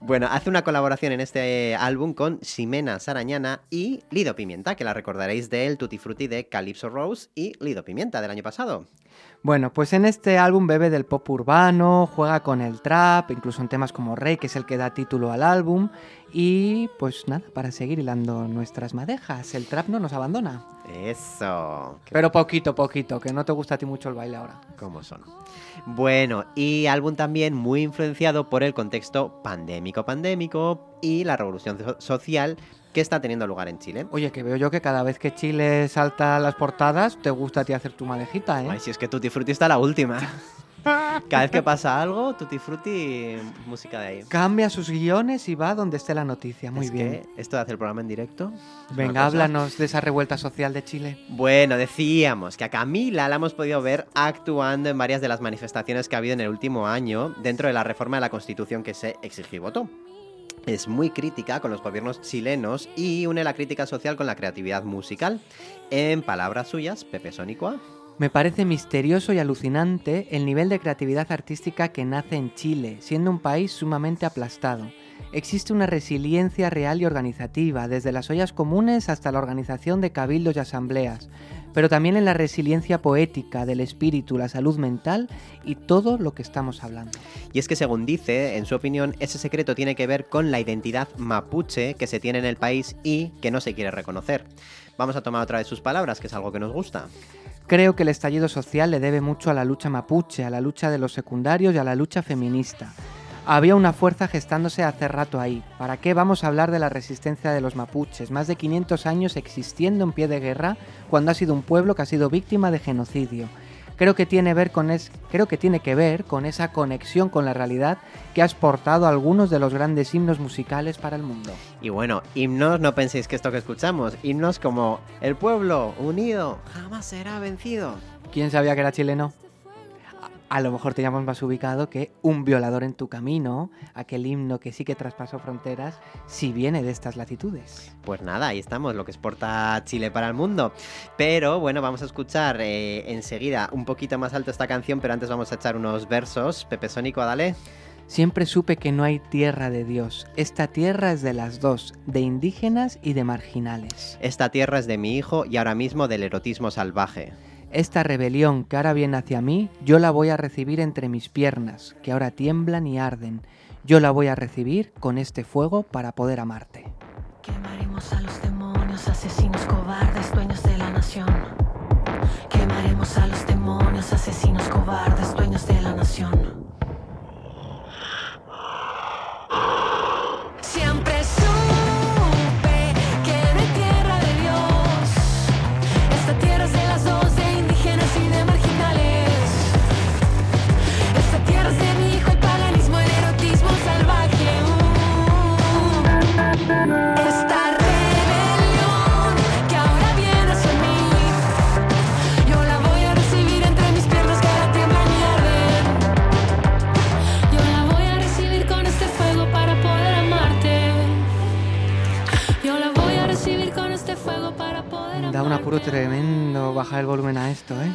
Bueno, hace una colaboración en este álbum con Ximena Sarañana y Lido Pimienta, que la recordaréis del Tutti Frutti de Calypso Rose y Lido Pimienta del año pasado. Bueno, pues en este álbum bebe del pop urbano, juega con el trap, incluso en temas como Rey, que es el que da título al álbum. Y pues nada, para seguir hilando nuestras madejas, el trap no nos abandona. Eso. Pero poquito, poquito, que no te gusta a ti mucho el baile ahora. ¿Cómo son? Bueno, y álbum también muy influenciado por el contexto pandémico-pandémico y la revolución so- social que está teniendo lugar en Chile. Oye, que veo yo que cada vez que Chile salta a las portadas, te gusta a ti hacer tu madejita, ¿eh? Ay, si es que Tutti Frutti está la última. <laughs> Cada vez que pasa algo, Tutti Frutti, música de ahí. Cambia sus guiones y va donde esté la noticia. Muy Es bien. que esto de hacer el programa en directo. Venga, háblanos de esa revuelta social de Chile. Bueno, decíamos que a Camila la hemos podido ver actuando en varias de las manifestaciones que ha habido en el último año dentro de la reforma de la Constitución que se exigió y votó. Es muy crítica con los gobiernos chilenos y une la crítica social con la creatividad musical. En palabras suyas, Pepe Sónico. Me parece misterioso y alucinante el nivel de creatividad artística que nace en Chile, siendo un país sumamente aplastado. Existe una resiliencia real y organizativa, desde las ollas comunes hasta la organización de cabildos y asambleas, pero también en la resiliencia poética del espíritu, la salud mental y todo lo que estamos hablando. Y es que según dice, en su opinión, ese secreto tiene que ver con la identidad mapuche que se tiene en el país y que no se quiere reconocer. Vamos a tomar otra vez sus palabras, que es algo que nos gusta. Creo que el estallido social le debe mucho a la lucha mapuche, a la lucha de los secundarios y a la lucha feminista. Había una fuerza gestándose hace rato ahí. ¿Para qué vamos a hablar de la resistencia de los mapuches? Más de 500 años existiendo en pie de guerra cuando ha sido un pueblo que ha sido víctima de genocidio. Creo que tiene, ver con es- creo que, tiene que ver con esa conexión con la realidad que ha exportado algunos de los grandes himnos musicales para el mundo. Y bueno, himnos, no penséis que esto que escuchamos, himnos como El pueblo unido jamás será vencido. ¿Quién sabía que era chileno? A, lo mejor teníamos más ubicado que Un violador en tu camino, aquel himno que sí que traspasó fronteras, si viene de estas latitudes. Pues nada, ahí estamos, lo que exporta Chile para el mundo. Pero bueno, vamos a escuchar eh, enseguida un poquito más alto esta canción, pero antes vamos a echar unos versos. Pepe Sónico, dale. Siempre supe que no hay tierra de Dios. Esta tierra es de las dos, de indígenas y de marginales. Esta tierra es de mi hijo y ahora mismo del erotismo salvaje. Esta rebelión que ahora viene hacia mí, yo la voy a recibir entre mis piernas, que ahora tiemblan y arden. Yo la voy a recibir con este fuego para poder amarte. Quemaremos a los demonios, asesinos cobardes, dueños de la nación. Quemaremos a los demonios, asesinos cobardes, dueños de la nación. Tremendo bajar el volumen a esto, ¿eh?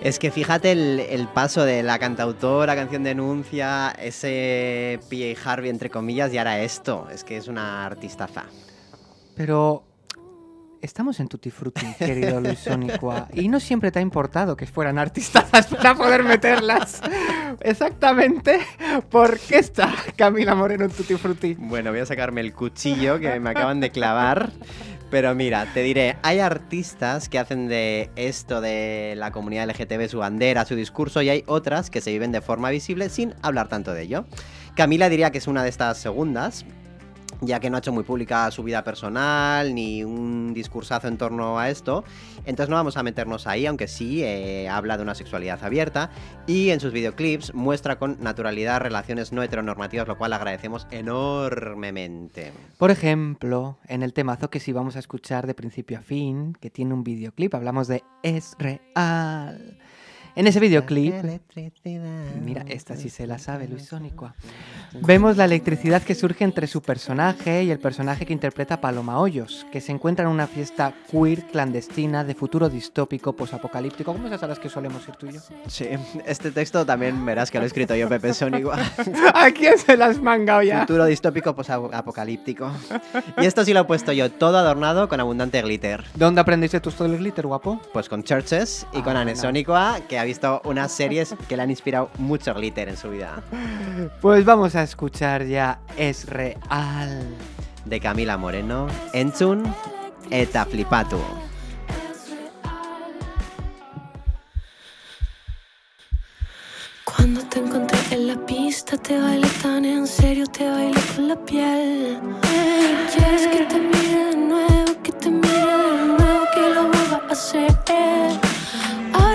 Es que fíjate el, el paso de la cantautora, canción denuncia, ese P.A. Harvey entre comillas y ahora esto. Es que es una artistaza. Pero estamos en Tutti Frutti, querido <laughs> Luis Sonicua, y no siempre te ha importado que fueran artistas para poder meterlas. Exactamente. ¿Por qué está Camila Moreno en Tutti Frutti? Bueno, voy a sacarme el cuchillo que me acaban de clavar. Pero mira, te diré, hay artistas que hacen de esto de la comunidad LGTB su bandera, su discurso, y hay otras que se viven de forma visible sin hablar tanto de ello. Camila diría que es una de estas segundas. Ya que no ha hecho muy pública su vida personal ni un discursazo en torno a esto. Entonces no vamos a meternos ahí, aunque sí eh, habla de una sexualidad abierta y en sus videoclips muestra con naturalidad relaciones no heteronormativas, lo cual agradecemos enormemente. Por ejemplo, en el temazo que sí vamos a escuchar de principio a fin, que tiene un videoclip, hablamos de Es Real. En ese videoclip, mira, esta sí se la sabe, Luis Sónico. Vemos la electricidad que surge entre su personaje y el personaje que interpreta Paloma Hoyos, que se encuentra en una fiesta queer clandestina de futuro distópico posapocalíptico, como esas a las que solemos ir tú y yo. Sí, este texto también verás que lo he escrito yo, Pepe Sónico. <laughs> ¿A quién se las mangado ya? Futuro distópico posapocalíptico. Y esto sí lo he puesto yo, todo adornado con abundante glitter. ¿Dónde aprendiste tú todo el glitter, guapo? Pues con Churches y con Ah, Anne no. Sónicoa, que ha visto unas series que le han inspirado mucho glitter en su vida. Pues vamos a escuchar ya Es Real. De Camila Moreno, Entzun eta Flipatu. Cuando te encontré en la pista, te bailé tan en serio, te bailé con la piel. Quieres que te mire de nuevo, que te mire de nuevo, que lo vuelva a hacer.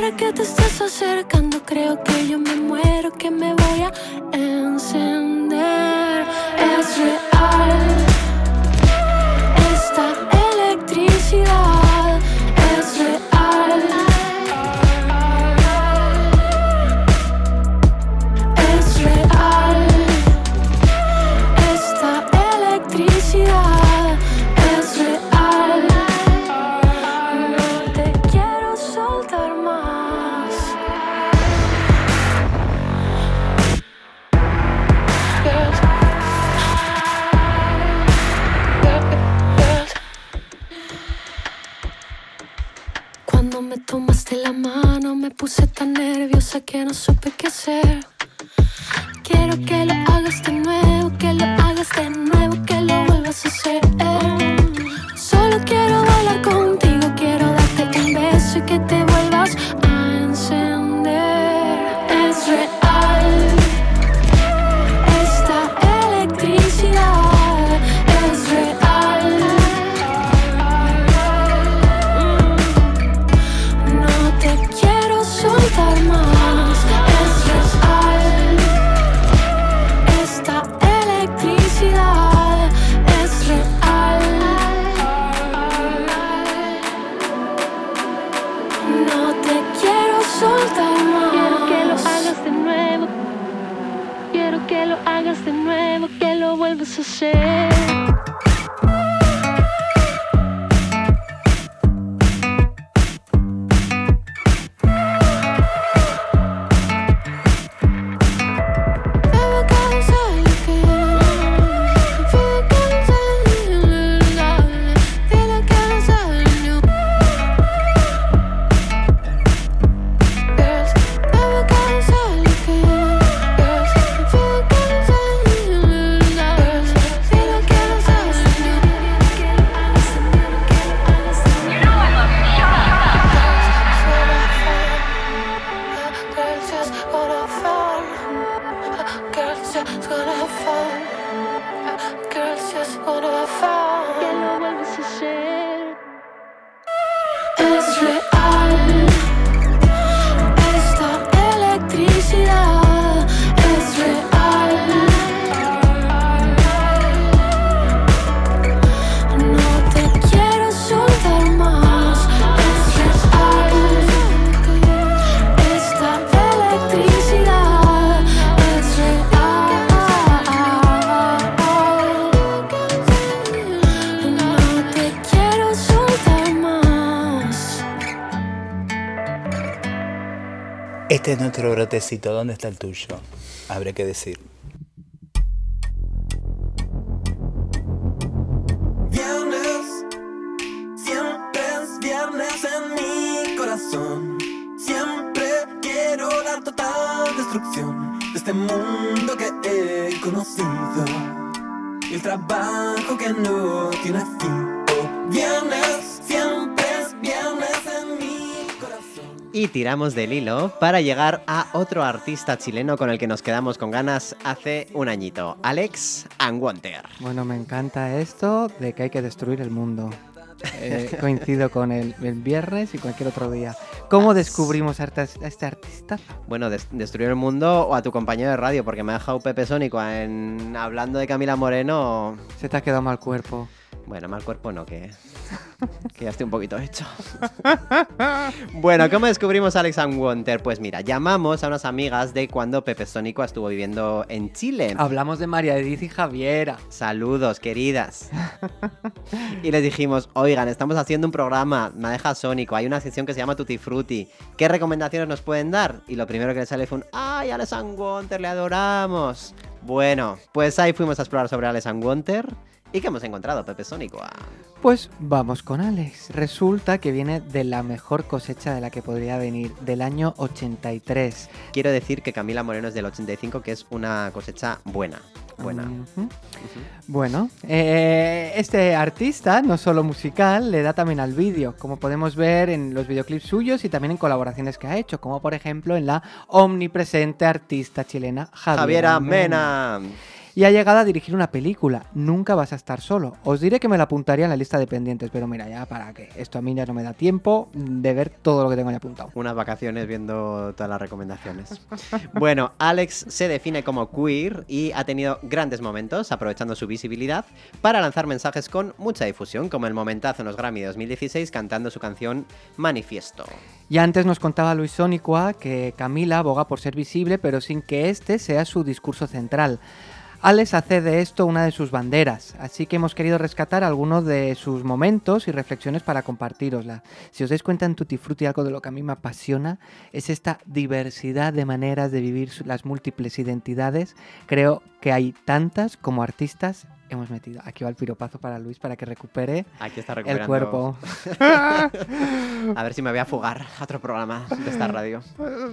Ahora que te estás acercando, creo que yo me muero, que me voy a encender. Es real esta electricidad, puse tan nerviosa que no supe qué hacer. Quiero que lo hagas de nuevo, Este es nuestro brotecito. ¿Dónde está el tuyo? Habrá que decir. Viernes, siempre es viernes en mi corazón. Siempre quiero la total destrucción de este mundo que he conocido. Y el trabajo que no tiene fin. Viernes, siempre es viernes en. Y tiramos del hilo para llegar a otro artista chileno con el que nos quedamos con ganas hace un añito, Alex Anwanter. Bueno, me encanta esto de que hay que destruir el mundo. Eh, <laughs> coincido con el, el viernes y cualquier otro día. ¿Cómo descubrimos a este artista? Bueno, des- destruir el mundo o a tu compañero de radio, porque me ha dejado Pepe Sónico en hablando de Camila Moreno. Se te ha quedado mal cuerpo. Bueno, mal cuerpo no, que, <laughs> que ya estoy un poquito hecho. <laughs> bueno, ¿cómo descubrimos a Alex Wanter? Pues mira, llamamos a unas amigas de cuando Pepe Sónico estuvo viviendo en Chile. Hablamos de María Edith y Javiera. Saludos, queridas. <laughs> y les dijimos, oigan, estamos haciendo un programa, Madeja Sónico, hay una sección que se llama Tutti Frutti. ¿Qué recomendaciones nos pueden dar? Y lo primero que les sale fue un, ¡ay, Alex Wanter, le adoramos! Bueno, pues ahí fuimos a explorar sobre Alex Wanter. ¿Y qué hemos encontrado, Pepe Sónico? Ah, Pues vamos con Alex. Resulta que viene de la mejor cosecha de la que podría venir, del año 83. Quiero decir que Camila Moreno es del 85, que es una cosecha buena. Buena. Bueno, eh, este artista, no solo musical, le da también al vídeo, como podemos ver en los videoclips suyos y también en colaboraciones que ha hecho, como por ejemplo en la omnipresente artista chilena Javiera, Javiera Mena. Y ha llegado a dirigir una película, Nunca vas a estar solo. Os diré que me la apuntaría en la lista de pendientes, pero mira, ya para qué. Esto a mí ya no me da tiempo de ver todo lo que tengo ya apuntado. Unas vacaciones viendo todas las recomendaciones. Bueno, Alex se define como queer y ha tenido grandes momentos aprovechando su visibilidad para lanzar mensajes con mucha difusión, como el momentazo en los Grammy de 2016 cantando su canción Manifiesto. Y antes nos contaba Luis Sonicua que Camila aboga por ser visible, pero sin que este sea su discurso central. Alex hace de esto una de sus banderas, así que hemos querido rescatar algunos de sus momentos y reflexiones para compartirosla. Si os dais cuenta en Tutti Frutti algo de lo que a mí me apasiona es esta diversidad de maneras de vivir las múltiples identidades. Creo que hay tantas como artistas hemos metido. Aquí va el piropazo para Luis para que recupere Aquí está el cuerpo. <laughs> a ver si me voy a fugar a otro programa de esta radio.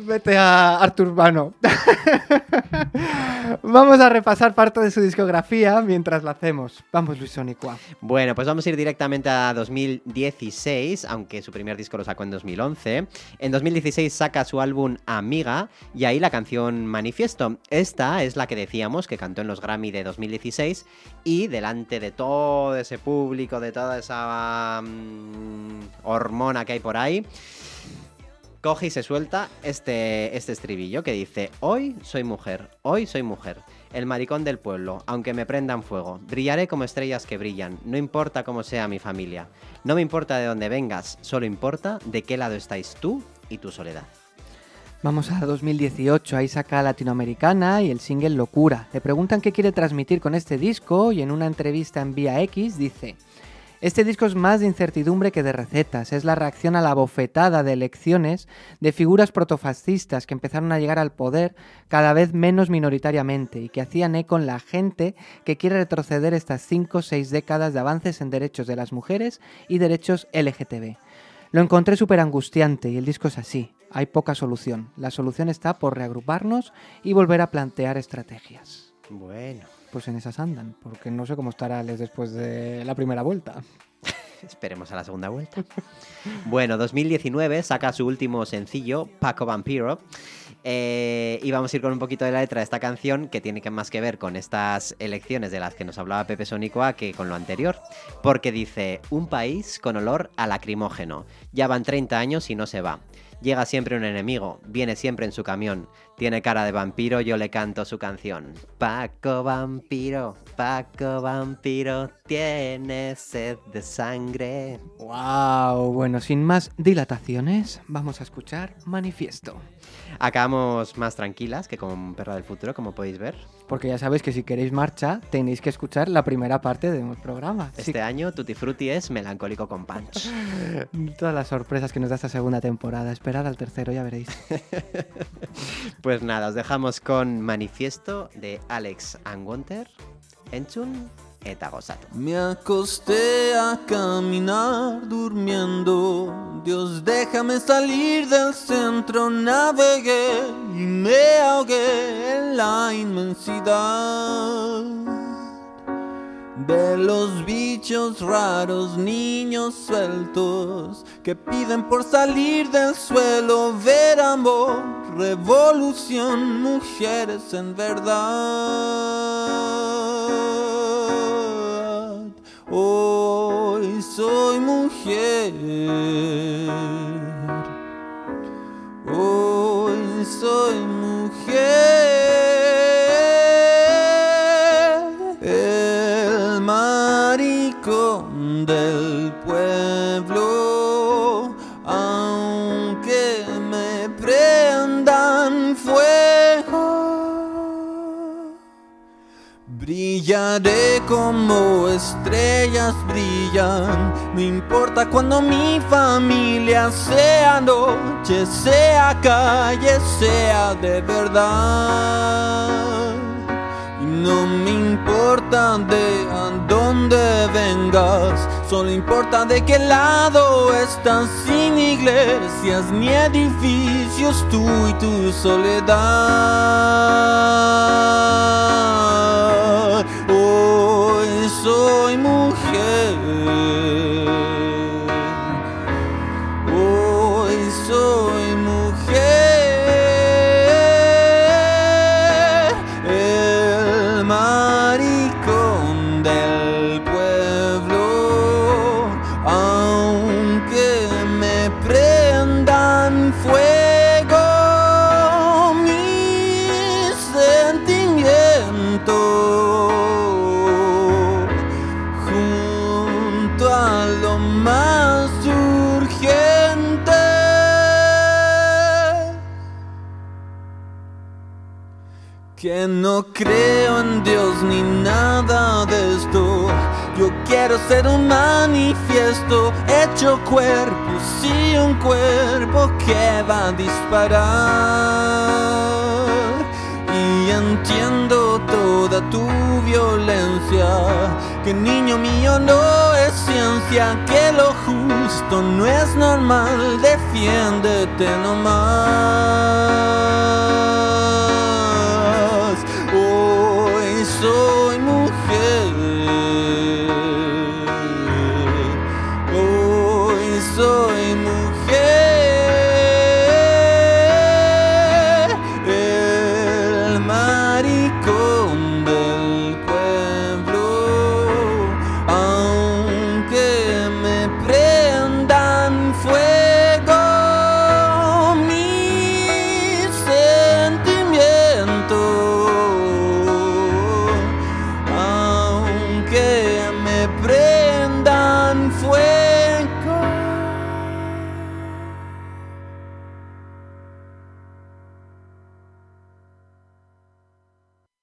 Vete a Artur Urbano. <laughs> Vamos a repasar parte de su discografía mientras la hacemos. Vamos, Luis Sonicua. Bueno, pues vamos a ir directamente a 2016, aunque su primer disco lo sacó en 2011. En 2016 saca su álbum Amiga y ahí la canción Manifiesto. Esta es la que decíamos que cantó en los Grammy de 2016 y delante de todo ese público, de toda esa mm, hormona que hay por ahí, coge y se suelta este, este estribillo que dice, hoy soy mujer, hoy soy mujer, el maricón del pueblo, aunque me prendan fuego, brillaré como estrellas que brillan, no importa cómo sea mi familia, no me importa de dónde vengas, solo importa de qué lado estáis tú y tu soledad. Vamos a 2018, ahí saca Latinoamericana y el single Locura. Le preguntan qué quiere transmitir con este disco y en una entrevista en Vía X dice, este disco es más de incertidumbre que de recetas, es la reacción a la bofetada de elecciones de figuras protofascistas que empezaron a llegar al poder cada vez menos minoritariamente y que hacían eco en la gente que quiere retroceder estas 5 o 6 décadas de avances en derechos de las mujeres y derechos LGTB. Lo encontré súper angustiante y el disco es así. Hay poca solución. La solución está por reagruparnos y volver a plantear estrategias. Bueno. Pues en esas andan, porque no sé cómo estará Alex después de la primera vuelta. <laughs> Esperemos a la segunda vuelta. Bueno, 2019 saca su último sencillo, Paco Vampiro. Eh, y vamos a ir con un poquito de la letra de esta canción que tiene más que ver con estas elecciones de las que nos hablaba Pepe Sónicoa que con lo anterior. Porque dice, un país con olor a lacrimógeno. Ya van 30 años y no se va. Llega siempre un enemigo, viene siempre en su camión. Tiene cara de vampiro, yo le canto su canción. Paco vampiro, Paco vampiro, tiene sed de sangre. ¡Wow! Bueno, sin más dilataciones, vamos a escuchar Manifiesto. Acabamos más tranquilas que con Perra del Futuro, como podéis ver. Porque ya sabéis que si queréis marcha, tenéis que escuchar la primera parte del programa. Sí, Este año Tutti Frutti es melancólico con punch. <laughs> Todas las sorpresas que nos da esta segunda temporada. Esperad al tercero, ya veréis. Pues <laughs> nada, os dejamos con Manifiesto de Alex Angonter, Enchun eta gozatu. Me acosté a caminar durmiendo. Dios, déjame salir del centro. Navegué y me ahogué en la inmensidad de los bichos raros, niños sueltos que piden por salir del suelo, ver amor, revolución, mujeres en verdad. Hoy soy mujer. Hoy soy mujer. Brillaré como estrellas brillan, no importa cuando mi familia sea noche, sea calle, sea de verdad. Y no me importa de a dónde vengas, solo importa de qué lado estás, sin iglesias ni edificios, tú y tu soledad. Soy mujer. No creo en Dios ni nada de esto. Yo quiero ser un manifiesto hecho cuerpo, sí, un cuerpo que va a disparar. Y entiendo toda tu violencia, que niño mío no es ciencia, que lo justo no es normal, defiéndete nomás. Soy